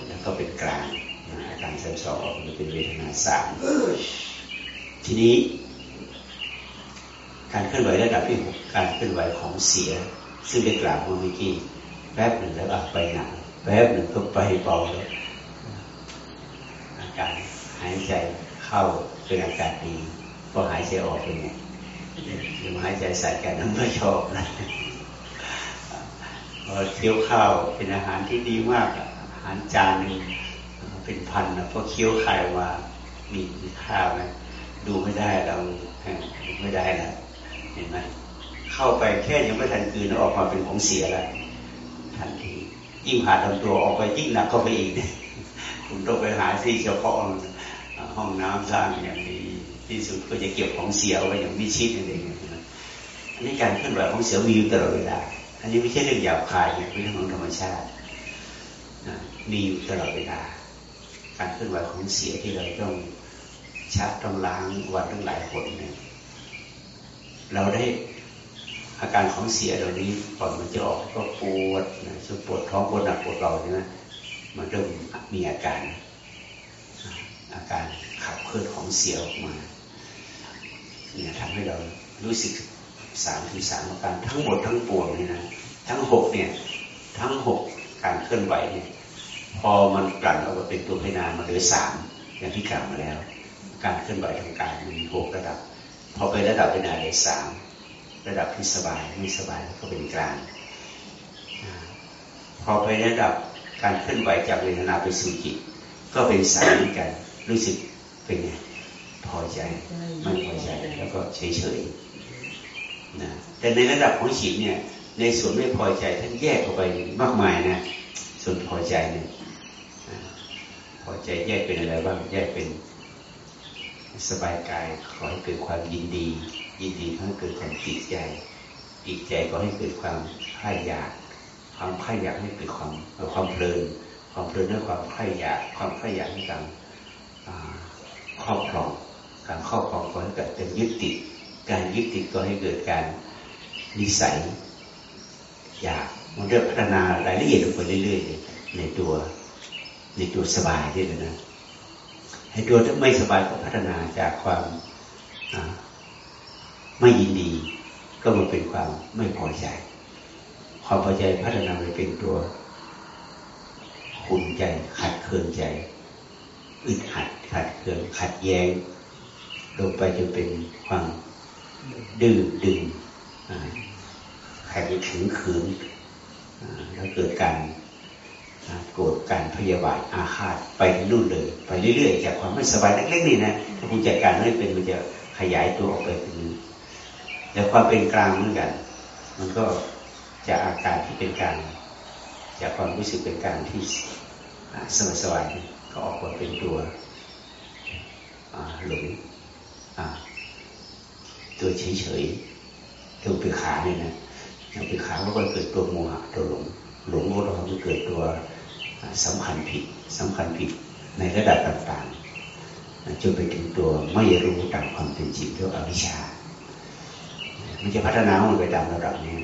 แล้วก็เป็นกลางอาการสามสองออกมาเป็นเวทนาสามทีนี้ การเคลื่อนไหวระดับที่หกการเคลื่อนไหวของเสีย ซึ่งได้กล่าวเมื่อกี้แป๊บหนึ่งแล้วไปหนักแป๊บหนึ่งก็ไปเบาแล้วอาการหายใจเข้าเป็นอากาศดีพอหายใจออกเป็นไงยังหายใจใส่กันนั้นไม่ชอบนะพอเคี้ยวข้าวเป็นอาหารที่ดีมากอาหารจานนึงเป็นพันนะพอเคี้ยวไข่มามีข้าวไหมดูไม่ได้เราไม่ได้แล้วเห็นไหม เข้าไปแค่ยังไม่ทันคืนออกมาเป็นของเสียแล้วทันทียิ่งผ่านลำตัวออกไปยิ่งหนักเข้าไปอีกคุณต้องไปหาที่เฉพาะห้องน้ำสร้างอย่างดีที่สุดก็จะเก็บของเสียไว้อย่างมิชิดอะไรอย่างเงี้ยอันนี้การเคลื่อนไหวของเสียมีอยู่ตลอดเวลาอันนี้ไม่ใช่เรื่องหยาบคายเป็นเรื่องของธรรมชาติมีอยู่ตลอดเวลา การเคลื่อนไหวของเสียที่เราต้องชักต้องล้างวันตั้งหลายคนเนี่ยเราได้ อาการของเสียเหล่านี้ก่อนมันจะออกก็ปวดนะช่วปวดท้องปวดหนักปวดเบาใช่ไหมมันเริ่มมีอาการ อาการขับเคลื่อนของเสียออกมาเนี่ยทำให้เรารู้สึกสามถึงสามอาการทั้งหมดทั้งปวงนี่นะทั้งหกเนี่ยทั้งหกการเคลื่อนไหวเนี่ยพอมันกลั่นออกมาเป็นตัวพิจารณามาเหลือสามอย่างที่กล่าวมาแล้ว การเคลื่อนไหวทางกายมีหกระดับ พอไประดับพิจารณาเหลือสาม ระดับที่สบายไม่สบายก็เป็นกลางพอไประดับการเคลื่อนไหวจากเวทนาไปสู่จิต ก็เป็นสามเหมือนกันรู้สึกเป็นไงพอใจไม่พอใจแล้วก็เฉยเฉยนะแต่ในระดับของจิตเนี่ย ในส่วนไม่พอใจท่านแยกออกไปมากมายนะส่วนพอใจเนี่ยพอใจแยกเป็นอะไรบ้างแยกเป็นสบายกายขอให้เกิดความยินดี ยินดีทำให้เกิดความติดใจติดใจก็ให้เกิดความข่ายอยาก ความข่ายอยากให้เกิดความความเพลิน ความเพลินด้วยความข่ายอยาก ความข่ายอยากให้การครอบครอง การครอบครองก็ให้เกิดเป็นยึดติด การยึดติดก็ให้เกิดการนิสัย อยากมันเริ่มพัฒนารายละเอียดลงไปเรื่อยๆในตัวในตัวสบายด้วยนะให้ตัวที่ไม่สบายก็พัฒนาจากความ ไม่ยินดี ก็มาเป็นความไม่พอใจ ความพอใจพัฒนาไปเป็นตัวขุนใจ ขัดเคืองใจอึดหัดขัดเคืองขัดแย้งลงไปจนเป็นความดื้อดึงใครจะถึงขืนแล้วเกิดการโกรธการพยาบาทอาฆาตไปนู่นเลย ไปเรื่อยๆจากความไม่สบายเล็กๆนี่นะถ้าคุณจัดการไม่เป็นมันจะขยายตัวออกไปถึง แต่ความเป็นกลางเหมือนกัน มันก็จะอาการที่เป็นกลางจากความรู้สึกเป็นกลางที่สบายๆก็ออกมาเป็นตัวหลงตัวเฉยๆตัวปีขาเนี่ยนะตัวปีขาก็เกิดตัวโมหะตัวหลงหลงก็ทำให้เกิดตัวสำคัญผิดสำคัญผิดในระดับต่างๆจนไปถึงตัวไม่รู้ตามความเป็นจริงเรียกอวิชชา มันจะพัฒนามันไปตามระดับนี้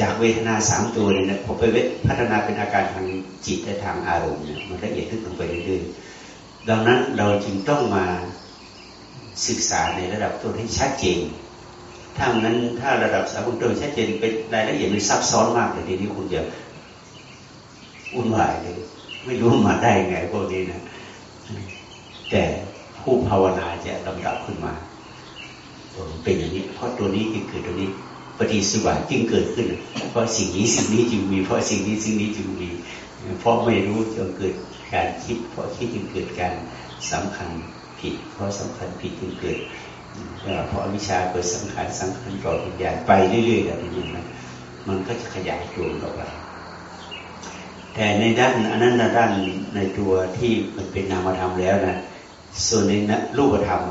จากเวทนาสามตัวเนี่ยนะพอไปพัฒนาเป็นอาการทางจิตและทางอารมณ์เนี่ยมันละเอียดขึ้นลงไปเรื่อยๆดังนั้นเราจึงต้องมาศึกษาในระดับตัวที่ชัดเจน ถ้างั้นถ้าระดับสากลตัวชัดเจนเป็นรายละเอียดมันซับซ้อนมากเลยทีนี้คุณจะอุ่นวายเลย ไม่รู้มาได้ไงพวกนี้นะ แต่ผู้ภาวนาจะลำดับขึ้นมา เป็นอย่างนี้ เพราะตัวนี้จึงเกิดตัวนี้ ปฏิสุบัติจึงเกิดขึ้น เพราะสิ่งนี้สิ่งนี้จึงมี เพราะสิ่งนี้สิ่งนี้จึงมี เพราะไม่รู้จึงเกิดการคิด เพราะคิดจึงเกิดการสำคัญผิด เพราะสำคัญผิดจึงเกิดเพราะวิชาเกิดสังขารสังขารก่อวิญญาณไปเรื่อยๆแบบนี้นะมันก็จะขยายตัวออกไปแต่ในด้านอันนั้นด้านในตัวที่มันเป็นนามธรรมแล้วนะส่วนในรูปธรรม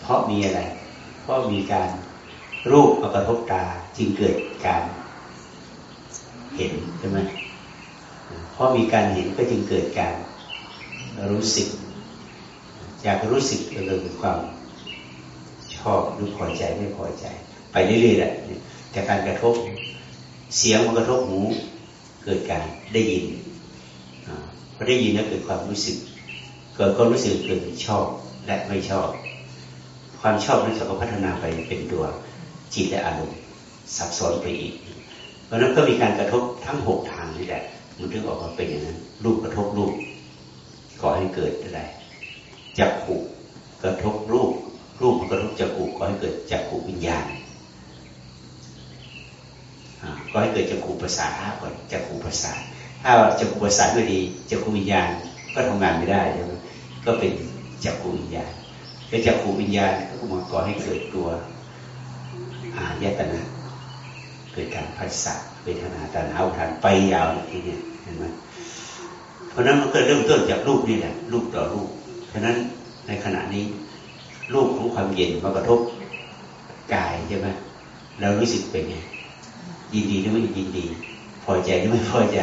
เพราะมีอะไร เพราะมีการรูปกระทบตาจึงเกิดการเห็นใช่ไหมเพราะมีการเห็นก็จึงเกิดการรู้สึก จากรู้สึกก็เลยมีความชอบหรือพอใจไม่พอใจ ไปเรื่อยๆแหละแต่การกระทบเสียงมันกระทบหูเกิดการได้ยินพอได้ยินแล้วเกิดความรู้สึก เกิดความรู้สึกเกิดชอบและไม่ชอบ ความชอบนั้นจะก็พัฒนาไปเป็นตัวจิตและอารมณ์ซับซ้อนไปอีก เพราะนั้นก็มีการกระทบทั้งหกทางนี่แหละ มันถึงออกมาเป็นอย่างนั้นรูปกระทบรูปก่อให้เกิดอะไรจักขุกระทบรูป รูปกระทบจักขุก่อให้เกิดจักขุวิญญาณก็ให้เกิดจักขุภาษาก่อนจักขุภาษาถ้าจักขุภาษาไม่ดีจักขุวิญญาณก็ทำงานไม่ได้ใช่ไหมก็เป็นจักขุวิญญาณ เป็นจักขุวิญญาณก็มาก่อให้เกิดตัวอายตนะเกิดการภาษาเวทนาตานาทานไปยาวทีเนี้เห็นไหมเพราะนั้นมันก็เริ่มต้นจากรูปนี่แหละรูปต่อรูปเพราะนั้นในขณะนี้รูปของความเย็นมากระทบกายใช่ไหมเรารู้สึกเป็นไงยินดีหรือไม่ยินดี พอใจหรือไม่พอใจ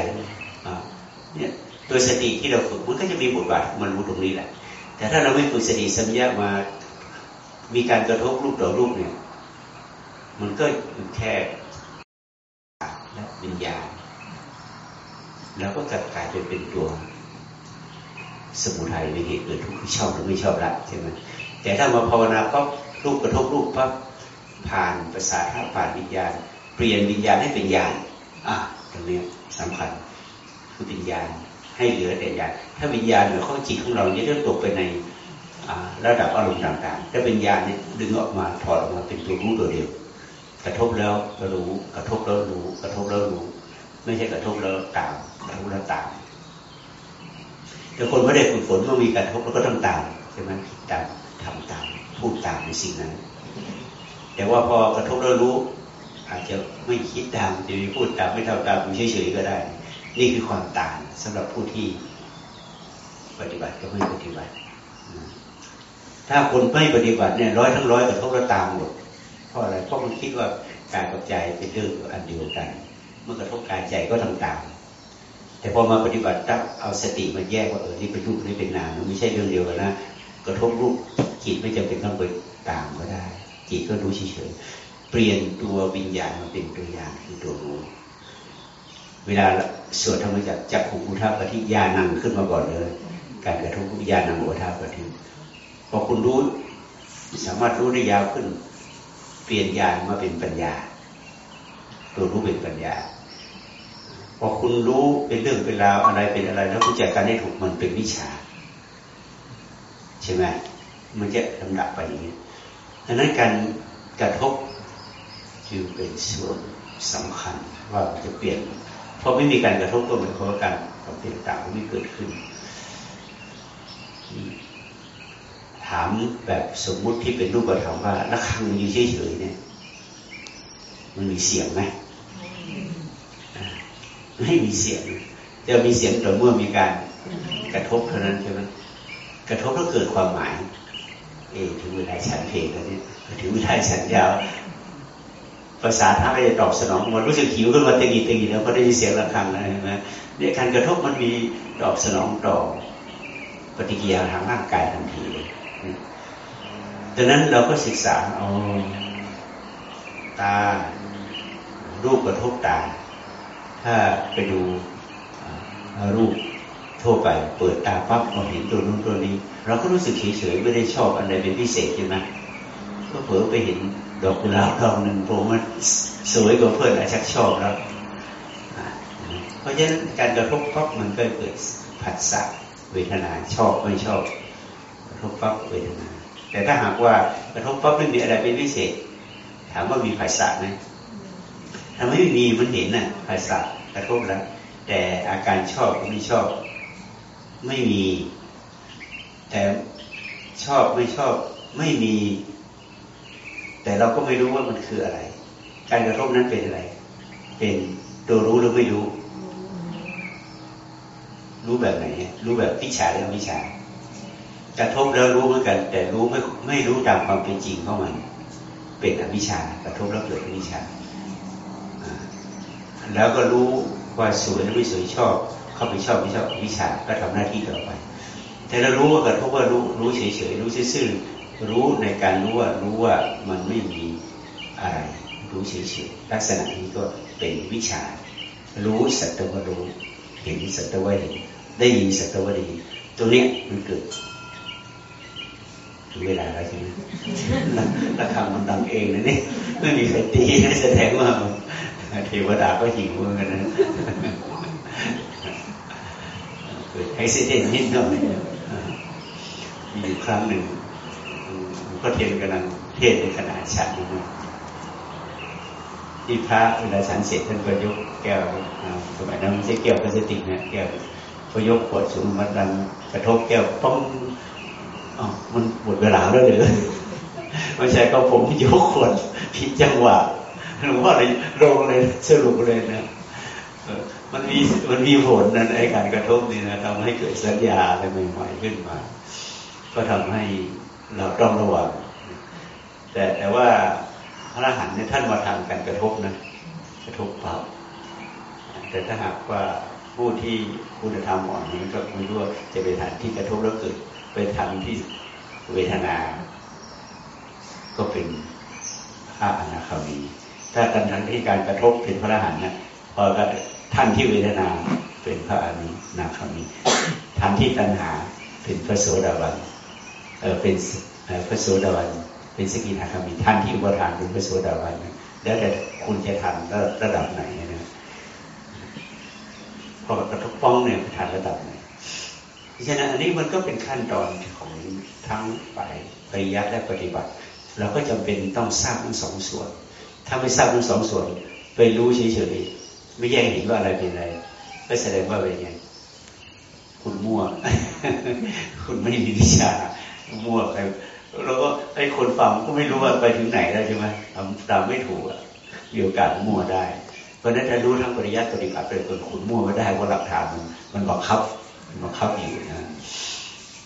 เนี่ยตัวสติที่เราฝึกมันก็จะมีบทบาทมันรู้ตรงนี้แหละ แต่ถ้าเราไม่ฝึกสติสัมยามา มีการกระทบรูปต่อรูปเนี่ย มันก็อยู่แค่และวิญญาณแล้วก็กลายไปเป็นตัว สมุทัยเป็นเหตุเกิดทุกข์ชอบหรือไม่ชอบละใช่ไหมแต่ถ้ามาภาวนาปั๊บรูปกระทบรูปปั๊บผ่านประสาทผ่านวิญญาณ เปลี่ยนวิญญาณให้เป็นญาณอะตรงนี้สำคัญคือวิญญาณ ให้เหลือแต่ญาณถ้าวิญญาณหรือข้อจิตของเราเนี่ยเริ่มตกไปในระดับอารมณ์ต่างๆ ถ้าเป็นญาณเนี่ยดึงออกมาถอดออกมาเป็นตัวรู้ตัวเดียว กระทบแล้วก็รู้ กระทบแล้วรู้ กระทบแล้วรู้ ไม่ใช่กระทบแล้วตามกระทบแล้วตามแต่คนไม่ได้ฝึกฝนเมันมีการทบแล้วก็ต้องตามใช่ไหมตามทำตามพูดตามในสิ่งนั้น แต่ว่าพอกระทบแล้วรู้ อาจจะไม่คิดตามจะมีพูดตามไม่เท่าตามเฉยๆก็ได้ นี่คือความต่างสำหรับผู้ที่ปฏิบัติก็ไม่ปฏิบัติ ถ้าคนไม่ปฏิบัติเนี่ยร้อยทั้งร้อยกระทบแล้วตามหมดเพราะอะไรเพราะมันคิดว่ากายกับใจเป็นเรื่องอันเดียวกัน เมื่อกระทบกายใจก็ทำตาม แต่พอมาปฏิบัติตั้งเอาสติมาแยกว่าเออนี่เป็นรูปนี่เป็นนามมันไม่ใช่เรื่องเดียวกันนะกระทบรูปจิตไม่จำเป็นต้องไปตามก็ได้จิตก็รู้เฉยๆเปลี่ยนตัววิญญาณมาเป็นตัวอย่างคือตัวรู้ เวลาสวดธรรมจักจักขุอุทากทิญาณังขึ้นมาก่อนเลย การกระทบวิญญาณังอุทากทิพอคุณรู้สามารถรู้ได้ยาวขึ้น เปลี่ยนญาณมาเป็นปัญญา ตัวรู้เป็นปัญญาพอคุณรู้เป็นเรื่องเป็นราวอะไรเป็นอะไร แล้วคุณจัดการให้ถูกมันเป็นวิชา ใช่ไหมมันจะลำดับไปอย่างนี้ดังนั้นการกระทบจึงเป็นส่วนสำคัญว่าจะเปลี่ยน เพราะไม่มีการกระทบก็เหมือนกับการเปลี่ยนต่างไม่เกิดขึ้น ถามแบบสมมุติที่เป็นรูปธรรมว่าระฆังอยู่เฉยๆเนี่ย มันมีเสียงไหมไม่มีเสียงจะมีเสียงแต่เมื่อมีการกระทบเท่านั้นใช่ไหมกระทบแล้วเกิดความหมาย เอถึงเวลาฉันเพลงแล้วนี่ถึงเวลาฉันยาว ภาษาท่าก็จะตอบสนองมันรู้สึกหิวขึ้นมาตีงีตีงีแล้วก็ได้ยินเสียงระฆังแล้วใช่ไหมเนี่ยการกระทบมันมีตอบสนองต่อปฏิกิริยาทางร่างกายทันทีเลยดังนั้นเราก็ศึกษาเอาตารูปกระทบตา ถ้าไปดูรูปทั่วไป เปิดตาปั๊บเราเห็นตัวนู้นตัวนี้ เราก็รู้สึกเฉยๆไม่ได้ชอบอะไรเป็นพิเศษใช่ไหมก็เผลอไปเห็น ดอกกุหลาบดอกหนึ่งผมมันสวยกว่าเพื่อนอาจจะชอบแล้วเพราะฉะนั้นการกระทบปั๊บมันก็เกิดผัสสะเวทนาชอบไม่ชอบกระทบปั๊บเวทนา แต่ถ้าหากว่ากระทบปั๊บไม่มีอะไรเป็นพิเศษ ถามว่ามีผัสสะไหมถ้าไม่มีมันเห็นน่ะผัสสะกระทบแล้ว แต่อาการชอบไม่ชอบ ไม่มี แต่ชอบไม่ชอบไม่มี แต่เราก็ไม่รู้ว่ามันคืออะไร การกระทบนั้นเป็นอะไร เป็นตัวรู้หรือไม่รู้ รู้แบบไหนรู้แบบวิชาหรือวิชากระทบแล้วรู้เหมือนกัน แต่รู้ไม่ไม่รู้ตามความเป็นจริงเข้ามันเป็นอวิชากระทบแล้วเกิดอวิชาแล้วก็รู้ว่าสวยหรือไม่สวยชอบ เข้าไปชอบไม่ชอบวิชาก็ทำหน้าที่ต่อไป แต่เรารู้ว่ากระทบว่ารู้รู้เฉยๆรู้ซื่อ รู้ในการรู้ว่ารู้ว่ามันไม่มีอะไร รู้เฉยๆลักษณะนี้ก็เป็นวิชา รู้สัตว์วรู้ เห็นสัตว์วเห็นได้ยินสัตว์ว่าได้ยินตัวเนี้ยมันเกิดถึงเวลาแล้วใช่ไหมระฆังมันดังเองนะนี่ไม่มีใครตีแสดงว่าเทวดาก็หิวเหมือนกันนะเกิดไอซิเดนนิดหน่อยมีอยู่ครั้งหนึ่ง ก็เทียนกำลังเทศในขณะฉันนะที่พระเวลาฉันเสร็จท่านก็ยกแก้วสมัยนั้นไม่ใช่แก้วพลาสติกนะแก้วพอยกขวดสูงมันดังกระทบแก้วป้องอ๋อมันหมดเวลาแล้วเลยไม่ใช่ก็ผมยกขวดผิดจังหวะหลวงพ่อเลยลงเลยสรุปเลยนะมันมีมันมีผลนั้นไอการกระทบนี่นะทำให้เกิดสัญญาอะไรใหม่ๆขึ้นมา ก็ทำให้ เราต้องระวัง แต่แต่ว่าพระอรหันต์เนี่ยท่านมาทำการกระทบนะกระทบเปล่าแต่ถ้าหากว่าผู้ที่คุณธรรมอ่อนนี้ก็ไม่รู้ว่าจะไปทางที่กระทบแล้วเกิดไปทางที่เวทนา ก็เป็นพระอนาคามี ถ้ากันทางที่การกระทบเป็นพระอรหันต์นะพอท่านที่เวทนาเป็นพระอนาคามีท่านที่ตัณหาเป็นพระโสดาบัน เออเป็นพระโสดาบันเป็นสกิทาคามีท่านที่อุปทานเป็นพระโสดาบันแล้วแต่คุณจะทำระดับไหนนะพอกระทบป้องเนี่ยทานระดับไหนฉะนั้นอันนี้มันก็เป็นขั้นตอนของทั้งฝ่ายปริยัติและปฏิบัติ เราก็จำเป็นต้องทราบทั้งสองส่วน ถ้าไม่ทราบทั้งสองส่วน ไปรู้เฉยๆไม่แยกเห็นว่าอะไรเป็นอะไร ก็แสดงว่าเป็นไงคุณมั่ว คุณไม่มีวิชา มั่วไปเราก็ไอ้คนฟังก็ไม่รู้ว่าไปถึงไหนแล้วใช่ไหมทำตามไม่ถูกอะมีโอกาสมั่วได้ เพราะนั้นถ้ารู้ทั้งปริยัติปฏิบัติเป็นคนขุนมั่วไม่ได้เพราะหลักฐานมันมันบังคับมันบังคับอยู่นะ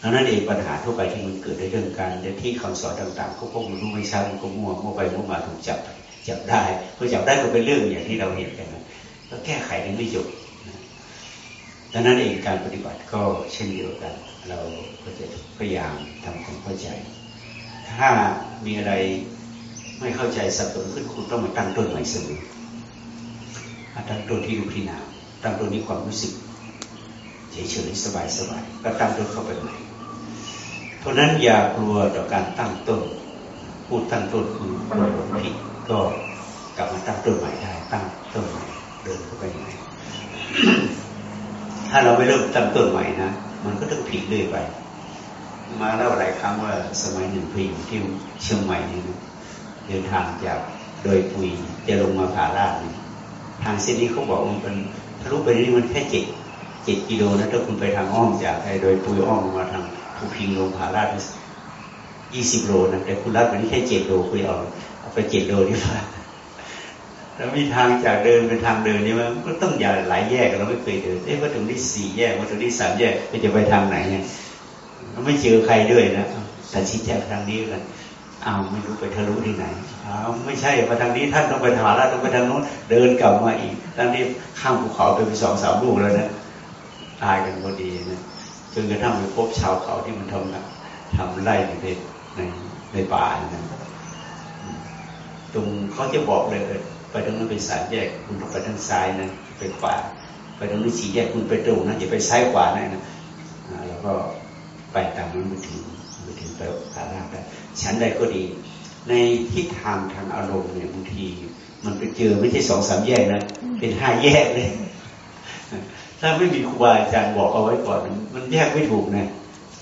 ดังนั้นเองปัญหาทั่วไปที่มันเกิดในเรื่องการที่คำสอนต่างๆก็พวกมันรู้ไม่ชัดมันก็มั่วมั่วไปมั่วมาถูกจับจับได้พอจับได้ก็เป็นเรื่องอย่างที่เราเห็นกันนะก็แก้ไขได้ไม่จบดังนั้นเองการปฏิบัติก็เช่นเดียวกัน เรา ก็จะพยายามทำความเข้าใจ ถ้ามีอะไรไม่เข้าใจสับสนขึ้นคุณต้องมาตั้งต้นใหม่เสมอตั้งต้นที่รูปที่นามตั้งต้นที่ความรู้สึกเฉยๆสบายๆก็ตั้งต้นเข้าไปใหม่ เพราะนั้นอย่ากลัวต่อการตั้งต้น พูดตั้งต้นคือกลัวหลงผิดก็กลับมาตั้งต้นใหม่ได้ ตั้งต้นใหม่เดินเข้าไปใหม่ถ้าเราไม่เริ่มตั้งต้นใหม่นะ มันก็ต้องผิดเรื่อยไป มาเล่าหลายครั้งว่าสมัยหนึ่งพีอยู่ที่เชียงใหม่นี่เดินทางจากโดยปุยจะลงมาผาลาดทางเส้นนี้เขาบอกมันเป็นทะลุไปนี่มันแค่เจ็ดเจ็ดกิโลนะถ้าคุณไปทางอ้อมจากไอ้โดยปุยอ้อมมาทางภูพิงลงผาลาดยี่สิบโลนะแต่คุณรัดไปนี่แค่เจ็ดโลคุยเอาเอาไปเจ็ดโลดีกว่าแล้วมีทางจากเดินเป็นทางเดินนี่มันก็ต้องอย่าหลายแยกเราไม่เคยเดินเอ๊ะว่าถึงที่สี่แยกว่าถึงที่สามแยกมันจะไปทางไหนเนี่ย ไม่เจอใครด้วยนะแต่ชี้แจงทางนี้กันอ้าวไม่รู้ไปทะลุที่ไหนอ้าวไม่ใช่มาทางนี้ท่านต้องไปทางแล้วต้องไปทางโน้นเดินกลับมาอีกทั้งที่ข้ามภูเขาไปไปสองสามลูกแล้วนะตายกันพอดีนะจนกระทั่งไปพบชาวเขาที่มันทำทำไร่ในในในป่านะตรงเขาจะบอกเลยไปตรงนั้นเป็นสายแยกคุณไปทางซ้ายนะเป็นขวาไปตรงนี้สี่แยกคุณไปตรงนะอย่าไปซ้ายขวานะนะแล้วก็ ไปตามนั้นไปถึงไปถึงไปผาราได้ชั้นใดก็ดี ในทิศทางทางอารมณ์เนี่ยบางที มันไปเจอไม่ใช่สองสามแยกนะเป็นห้าแยกเลย ถ้าไม่มีครูบาอาจารย์บอกเอาไว้ก่อนมันแยกไม่ถูกนะ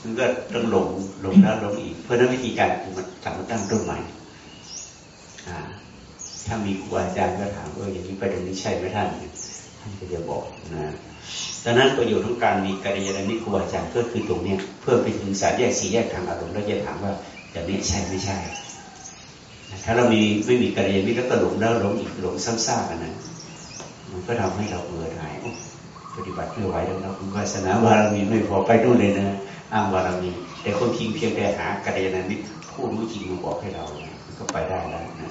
มันก็ต้องหลงหลงแล้วหลงอีก เพราะนั้นวิธีการคือมันกลับมาตั้งต้นใหม่ถ้ามีครูอาจารย์ก็ถามว่าอย่างนี้ไปตรงนี้ใช่ไหมท่านท่านก็จะบอกนะ ดังนั้นประโยชน์ของการมีกัลยาณมิตรครูอาจารย์ก็คือตรงเนี้ยเพื่อไปถึงสารแยกสีแยกทางอารมณ์แล้วจะถามว่าอย่างนี้ใช่ไม่ใช่ ถ้าเรามีไม่มีกัลยาณมิตรก็หลงแล้วหลงอีกหลงซ้ำซากกันนะมันก็ทำให้เราเบื่อหน่ายปฏิบัติไม่ไหวแล้วเราคุณวาสนาบารมีไม่พอไปนู่นเลยนะอ้างบารมีแต่คนทิ้งเพียงแต่หากัลยาณมิตรผู้รู้จริงมาบอกให้เราก็ไปได้แล้วนะ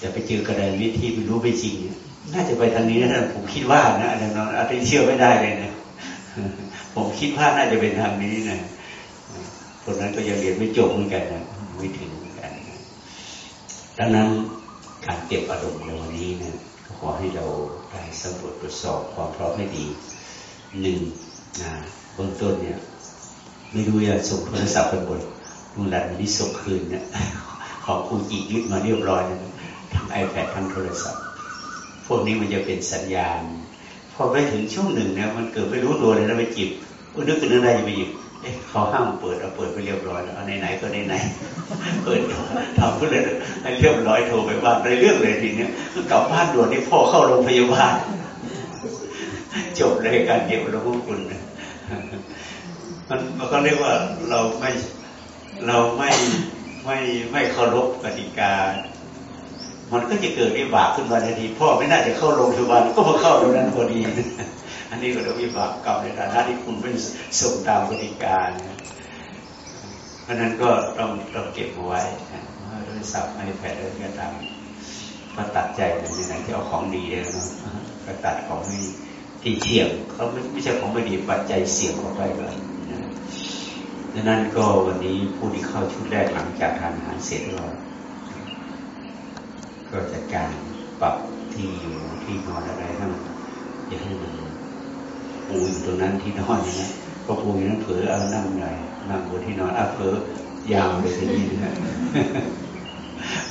จะไปเจอกระไดมิตรที่ไม่รู้ไม่จริงน่ น่าจะไปทางนี้นะผมคิดว่านะอาจารย์นอนอาจจะเชื่อไม่ได้เลยนะผมคิดว่าน่าจะเป็นทางนี้นะคนนั้นก็ยังเรียนไม่จบเหมือนกันนะไม่ถึงเหมือนกันดังนั้นการเก็บอารมณ์ในวันนี้นะขอให้เราได้สำรวจตรวจสอบความพร้อมให้ดีหนึ่งนะเบื้องต้นเนี่ย ไม่รู้จะส่งโทรศัพท์ไปบนลุงหลันวันนี้ส่งคืนเนี่ยของคุณจียึดมาเรียบร้อยนะทั้ง iPad ทั้งโทรศัพท์ พวกนี้มันจะเป็นสัญญาณ พอไปถึงช่วงหนึ่งเนี่ยมันเกิดไม่รู้ตัวเลยแล้วไปจิบนึกถึงอะไรจะไปหยิบเอ๊ะเขาห้ามเปิดเอาเปิดไปเรียบร้อยแล้วไหนๆก็ไหนๆเปิดทำก็เลยเรียบร้อยโทรไปบ้านในเรื่องเลยทีเนี้ยกลับบ้านด่วนนี่พ่อเข้าโรงพยาบาลจบเลยการเก็บอารมณ์คุณมันมันก็เรียกว่าเราไม่เราไม่ไม่ไม่เคารพกติกา มันก็จะเกิดวิบากขึ้นมาทันทีพ่อไม่น่าจะเข้าโรงพยาบาลก็มาเข้าตรงนั้นพอดี อันนี้ก็เรียกวิบากกรรมในฐานะที่คุณเป็นส่งตามกติกาเพราะนั้นก็ต้องต้องเก็บเอาไว้โดยศัพท์ไอแพดอะไรก็ตามก็ตัดใจในไหนที่เอาของดีเลยนะก็ตัดของไม่ที่เสี่ยงเขาไม่ไม่ใช่ของไม่ดีปัจจัยเสี่ยงออกไปเลยดังนั้นก็วันนี้ผู้ที่เข้าชุดแรกหลังจากทานอาหารเสร็จแล้ว ก็จัดการปรับที่อยู่ที่นอนอะไรให้มันอย่าให้มันปูอยู่ตรงนั้นที่นอนนี้พอปูอยู่นั้นเผลอเอานั่งหน่อยนั่งบนที่นอนอะเผลอยาวเลยทีนี้นะ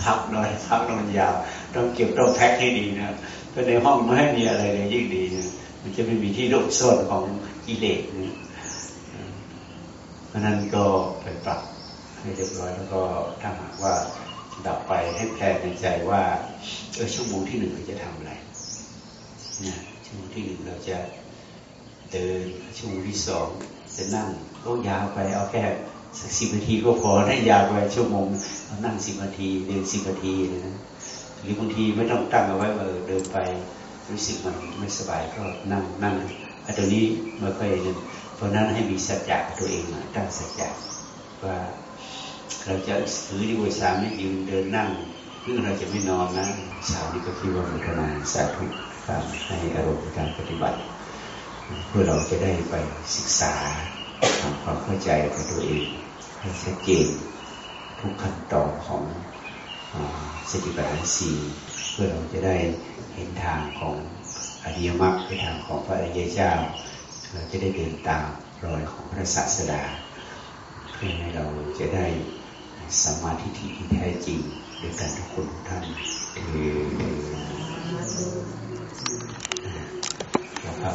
พักนอนพักนอนยาว ต้องเก็บต้องแพ็คให้ดีนะเพราะในห้องไม่ให้มีอะไรเลยยิ่งดีนะมันจะไม่มีที่หลบซ่อนของกิเลสนะราะนั้นก็ไปปรับให้เรียบร้อยแล้วก็ถ้าหากว่า ดับไปให้แพลนในใจว่าเออชั่วโมงที่หนึ่งเราจะทำอะไรนะชั่วโมงที่หนึ่งเราจะเดินชั่วโมงที่สองจะนั่งก็ยาวไปเอาแค่สักสิบนาทีก็พอได้ยาวไปชั่วโมงเรานั่งสิบนาทีเดินสิบนาทีนะหรือบางทีไม่ต้องตั้งเอาไว้เออเดินไปรู้สึกมันไม่สบายก็นั่งนั่งอันตัวนี้ไม่ค่อยเพราะนั้นให้มีสัจจะตัวเองตั้งสัจจะว่า เราจะถือดีวิสาไม่ยืนเดินนั่งเพื่อเราจะไม่นอนนะสาวนี้ก็คิดว่ามุทนาสาธุการให้อารมณ์การปฏิบัติ เพื่อเราจะได้ไปศึกษาทำความเข้าใจกับตัวเองให้ชัดเจนทุกขั้นตอนของสติปัฏฐานสี่เพื่อเราจะได้เห็นทางของอริยมรรคในทางของพระอริยเจ้า เราจะได้เดินตามรอยของพระศาสดาเพื่อให้เราจะได้ สมาธิที่แท้จริงด้วยกันทุกคนทุกท่านเอ